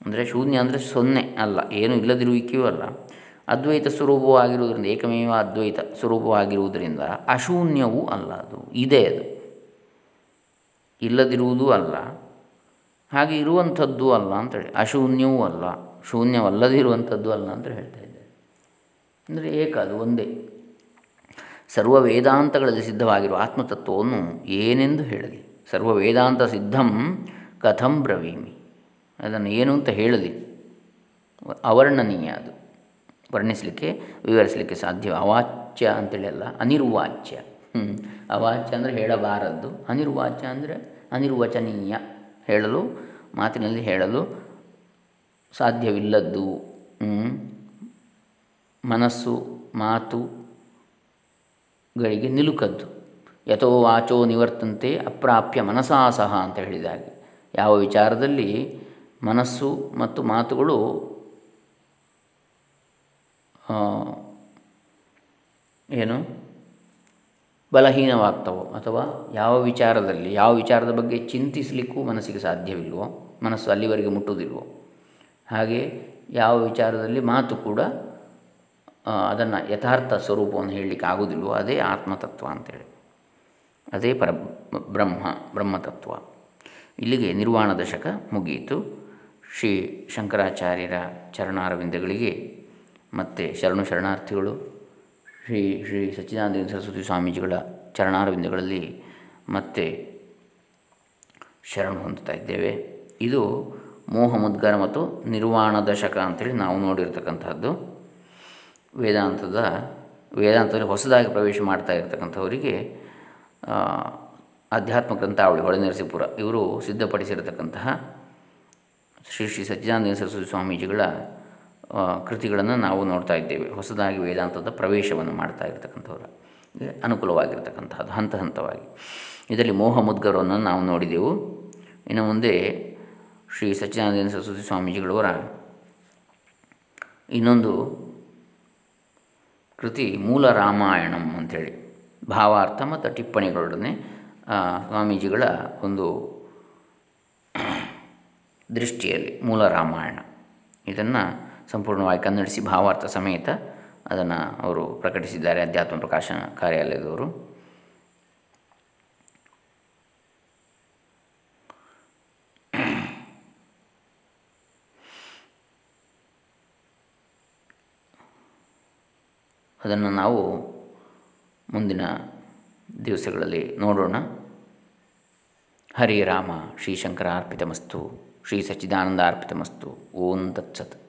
ಅಂದರೆ ಶೂನ್ಯ ಅಂದರೆ ಸೊನ್ನೆ ಅಲ್ಲ, ಏನು ಇಲ್ಲದಿರುವಿಕೆಯೂ ಅಲ್ಲ. ಅದ್ವೈತ ಸ್ವರೂಪವಾಗಿರುವುದರಿಂದ, ಏಕಮೇವ ಅದ್ವೈತ ಸ್ವರೂಪವಾಗಿರುವುದರಿಂದ ಅಶೂನ್ಯವೂ ಅಲ್ಲ ಅದು, ಇದೆ ಅದು. ಇಲ್ಲದಿರುವುದೂ ಅಲ್ಲ, ಹಾಗೆ ಇರುವಂಥದ್ದು ಅಲ್ಲ ಅಂತೇಳಿ ಅಶೂನ್ಯವೂ ಅಲ್ಲ, ಶೂನ್ಯವಲ್ಲದಿರುವಂಥದ್ದು ಅಲ್ಲ ಅಂತ ಹೇಳ್ತಾ ಇದ್ದಾರೆ. ಅಂದರೆ ಏಕ ಅದು, ಒಂದೇ. ಸರ್ವ ವೇದಾಂತಗಳಲ್ಲಿ ಸಿದ್ಧವಾಗಿರುವ ಆತ್ಮತತ್ವವನ್ನು ಏನೆಂದು ಹೇಳಲಿ. ಸರ್ವ ವೇದಾಂತ ಸಿದ್ಧಂ ಕಥಂ ಬ್ರವೀಮಿ. ಅದನ್ನು ಏನು ಅಂತ ಹೇಳಲಿ. ಅವರ್ಣನೀಯ ಅದು. ವರ್ಣಿಸಲಿಕ್ಕೆ, ವಿವರಿಸಲಿಕ್ಕೆ ಸಾಧ್ಯ. ಅವಾಚ್ಯ ಅಂತೇಳಿ ಅಲ್ಲ, ಅನಿರ್ವಾಚ್ಯ. ಅವಾಚ್ಯ ಅಂದರೆ ಹೇಳಬಾರದ್ದು. ಅನಿರ್ವಾಚ್ಯ ಅಂದರೆ ಅನಿರ್ವಚನೀಯ. ಹೇಳಲು, ಮಾತಿನಲ್ಲಿ ಹೇಳಲು ಸಾಧ್ಯವಿಲ್ಲದ್ದು. ಮನಸ್ಸು, ಮಾತು ಗಳಿಗೆ ನಿಲುಕದ್ದು. ಯಥೋ ವಾಚೋ ನಿವರ್ತಂತೆ ಅಪ್ರಾಪ್ಯ ಮನಸಾ ಸಹ ಅಂತ ಹೇಳಿದಾಗೆ ಯಾವ ವಿಚಾರದಲ್ಲಿ ಮನಸ್ಸು ಮತ್ತು ಮಾತುಗಳು ಏನು? ಬಲಹೀನವಾಗ್ತವೋ ಅಥವಾ ಯಾವ ವಿಚಾರದಲ್ಲಿ, ಯಾವ ವಿಚಾರದ ಬಗ್ಗೆ ಚಿಂತಿಸಲಿಕ್ಕೂ ಮನಸ್ಸಿಗೆ ಸಾಧ್ಯವಿಲ್ವೋ, ಮನಸ್ಸು ಅಲ್ಲಿವರೆಗೆ ಮುಟ್ಟುವುದಿಲ್ವೋ, ಹಾಗೆ ಯಾವ ವಿಚಾರದಲ್ಲಿ ಮಾತು ಕೂಡ ಅದನ್ನು ಯಥಾರ್ಥ ಸ್ವರೂಪವನ್ನು ಹೇಳಲಿಕ್ಕೆ ಆಗೋದಿಲ್ವೋ ಅದೇ ಆತ್ಮತತ್ವ ಅಂತೇಳಿ. ಅದೇ ಪರ ಬ್ರಹ್ಮ, ಬ್ರಹ್ಮತತ್ವ. ಇಲ್ಲಿಗೆ ನಿರ್ವಾಣ ದಶಕ ಮುಗಿಯಿತು. ಶ್ರೀ ಶಂಕರಾಚಾರ್ಯರ ಚರಣಾರವಿಂದಗಳಿಗೆ ಮತ್ತು ಶರಣು ಶರಣಾರ್ಥಿಗಳು, ಶ್ರೀ ಶ್ರೀ ಸಚ್ಚಿದಾನಂದ ಸರಸ್ವತಿ ಸ್ವಾಮೀಜಿಗಳ ಚರಣಾರವಿಂದಗಳಲ್ಲಿ ಮತ್ತೆ ಶರಣು ಹೊಂದುತ್ತಾ ಇದ್ದೇವೆ. ಇದು ಮೋಹ, ಮುದ್ಗರ ಮತ್ತು ನಿರ್ವಾಣ ದಶಕ ಅಂತೇಳಿ ನಾವು ನೋಡಿರ್ತಕ್ಕಂಥದ್ದು ವೇದಾಂತದ, ವೇದಾಂತದಲ್ಲಿ ಹೊಸದಾಗಿ ಪ್ರವೇಶ ಮಾಡ್ತಾ ಇರತಕ್ಕಂಥವರಿಗೆ ಅಧ್ಯಾತ್ಮ ಗ್ರಂಥಾವಳಿ, ಹೊಳೆನರಸೀಪುರ, ಇವರು ಸಿದ್ಧಪಡಿಸಿರತಕ್ಕಂತಹ ಶ್ರೀ ಶ್ರೀ ಸಚ್ಚಿದಾನಂದ ಸರಸ್ವತಿ ಸ್ವಾಮೀಜಿಗಳ ಕೃತಿಗಳನ್ನು ನಾವು ನೋಡ್ತಾ ಇದ್ದೇವೆ. ಹೊಸದಾಗಿ ವೇದಾಂತದ ಪ್ರವೇಶವನ್ನು ಮಾಡ್ತಾ ಇರತಕ್ಕಂಥವ್ರ. ಅನುಕೂಲವಾಗಿರ್ತಕ್ಕಂಥದ್ದು ಹಂತ ಹಂತವಾಗಿ. ಇದರಲ್ಲಿ ಮೋಹ ಮುದ್ಗರವನ್ನು ನಾವು ನೋಡಿದೆವು. ಇನ್ನು ಮುಂದೆ ಶ್ರೀ ಸಚ್ಚಿದಾನಂದ ಸರಸ್ವತಿ ಸ್ವಾಮೀಜಿಗಳವರ ಇನ್ನೊಂದು ಕೃತಿ ಮೂಲ ರಾಮಾಯಣಂ ಅಂಥೇಳಿ. ಭಾವಾರ್ಥ ಮತ್ತು ಟಿಪ್ಪಣಿಗಳೊಡನೆ ಸ್ವಾಮೀಜಿಗಳ ಒಂದು ದೃಷ್ಟಿಯಲ್ಲಿ ಮೂಲ ರಾಮಾಯಣ. ಇದನ್ನು ಸಂಪೂರ್ಣವಾಗಿ ಕನ್ನಡಿಸಿ ಭಾವಾರ್ಥ ಸಮೇತ ಅದನ್ನು ಅವರು ಪ್ರಕಟಿಸಿದ್ದಾರೆ. ಅಧ್ಯಾತ್ಮ ಪ್ರಕಾಶನ ಕಾರ್ಯಾಲಯದವರು. ಅದನ್ನು ನಾವು ಮುಂದಿನ ದಿವಸಗಳಲ್ಲಿ ನೋಡೋಣ. ಹರಿ ರಾಮ ಶ್ರೀ ಶಂಕರ ಅರ್ಪಿತಮಸ್ತು ಶ್ರೀ ಸಚ್ಚಿದಾನಂದ ಅರ್ಪಿತಮಸ್ತು, ಓಂ ತತ್ಸತ್.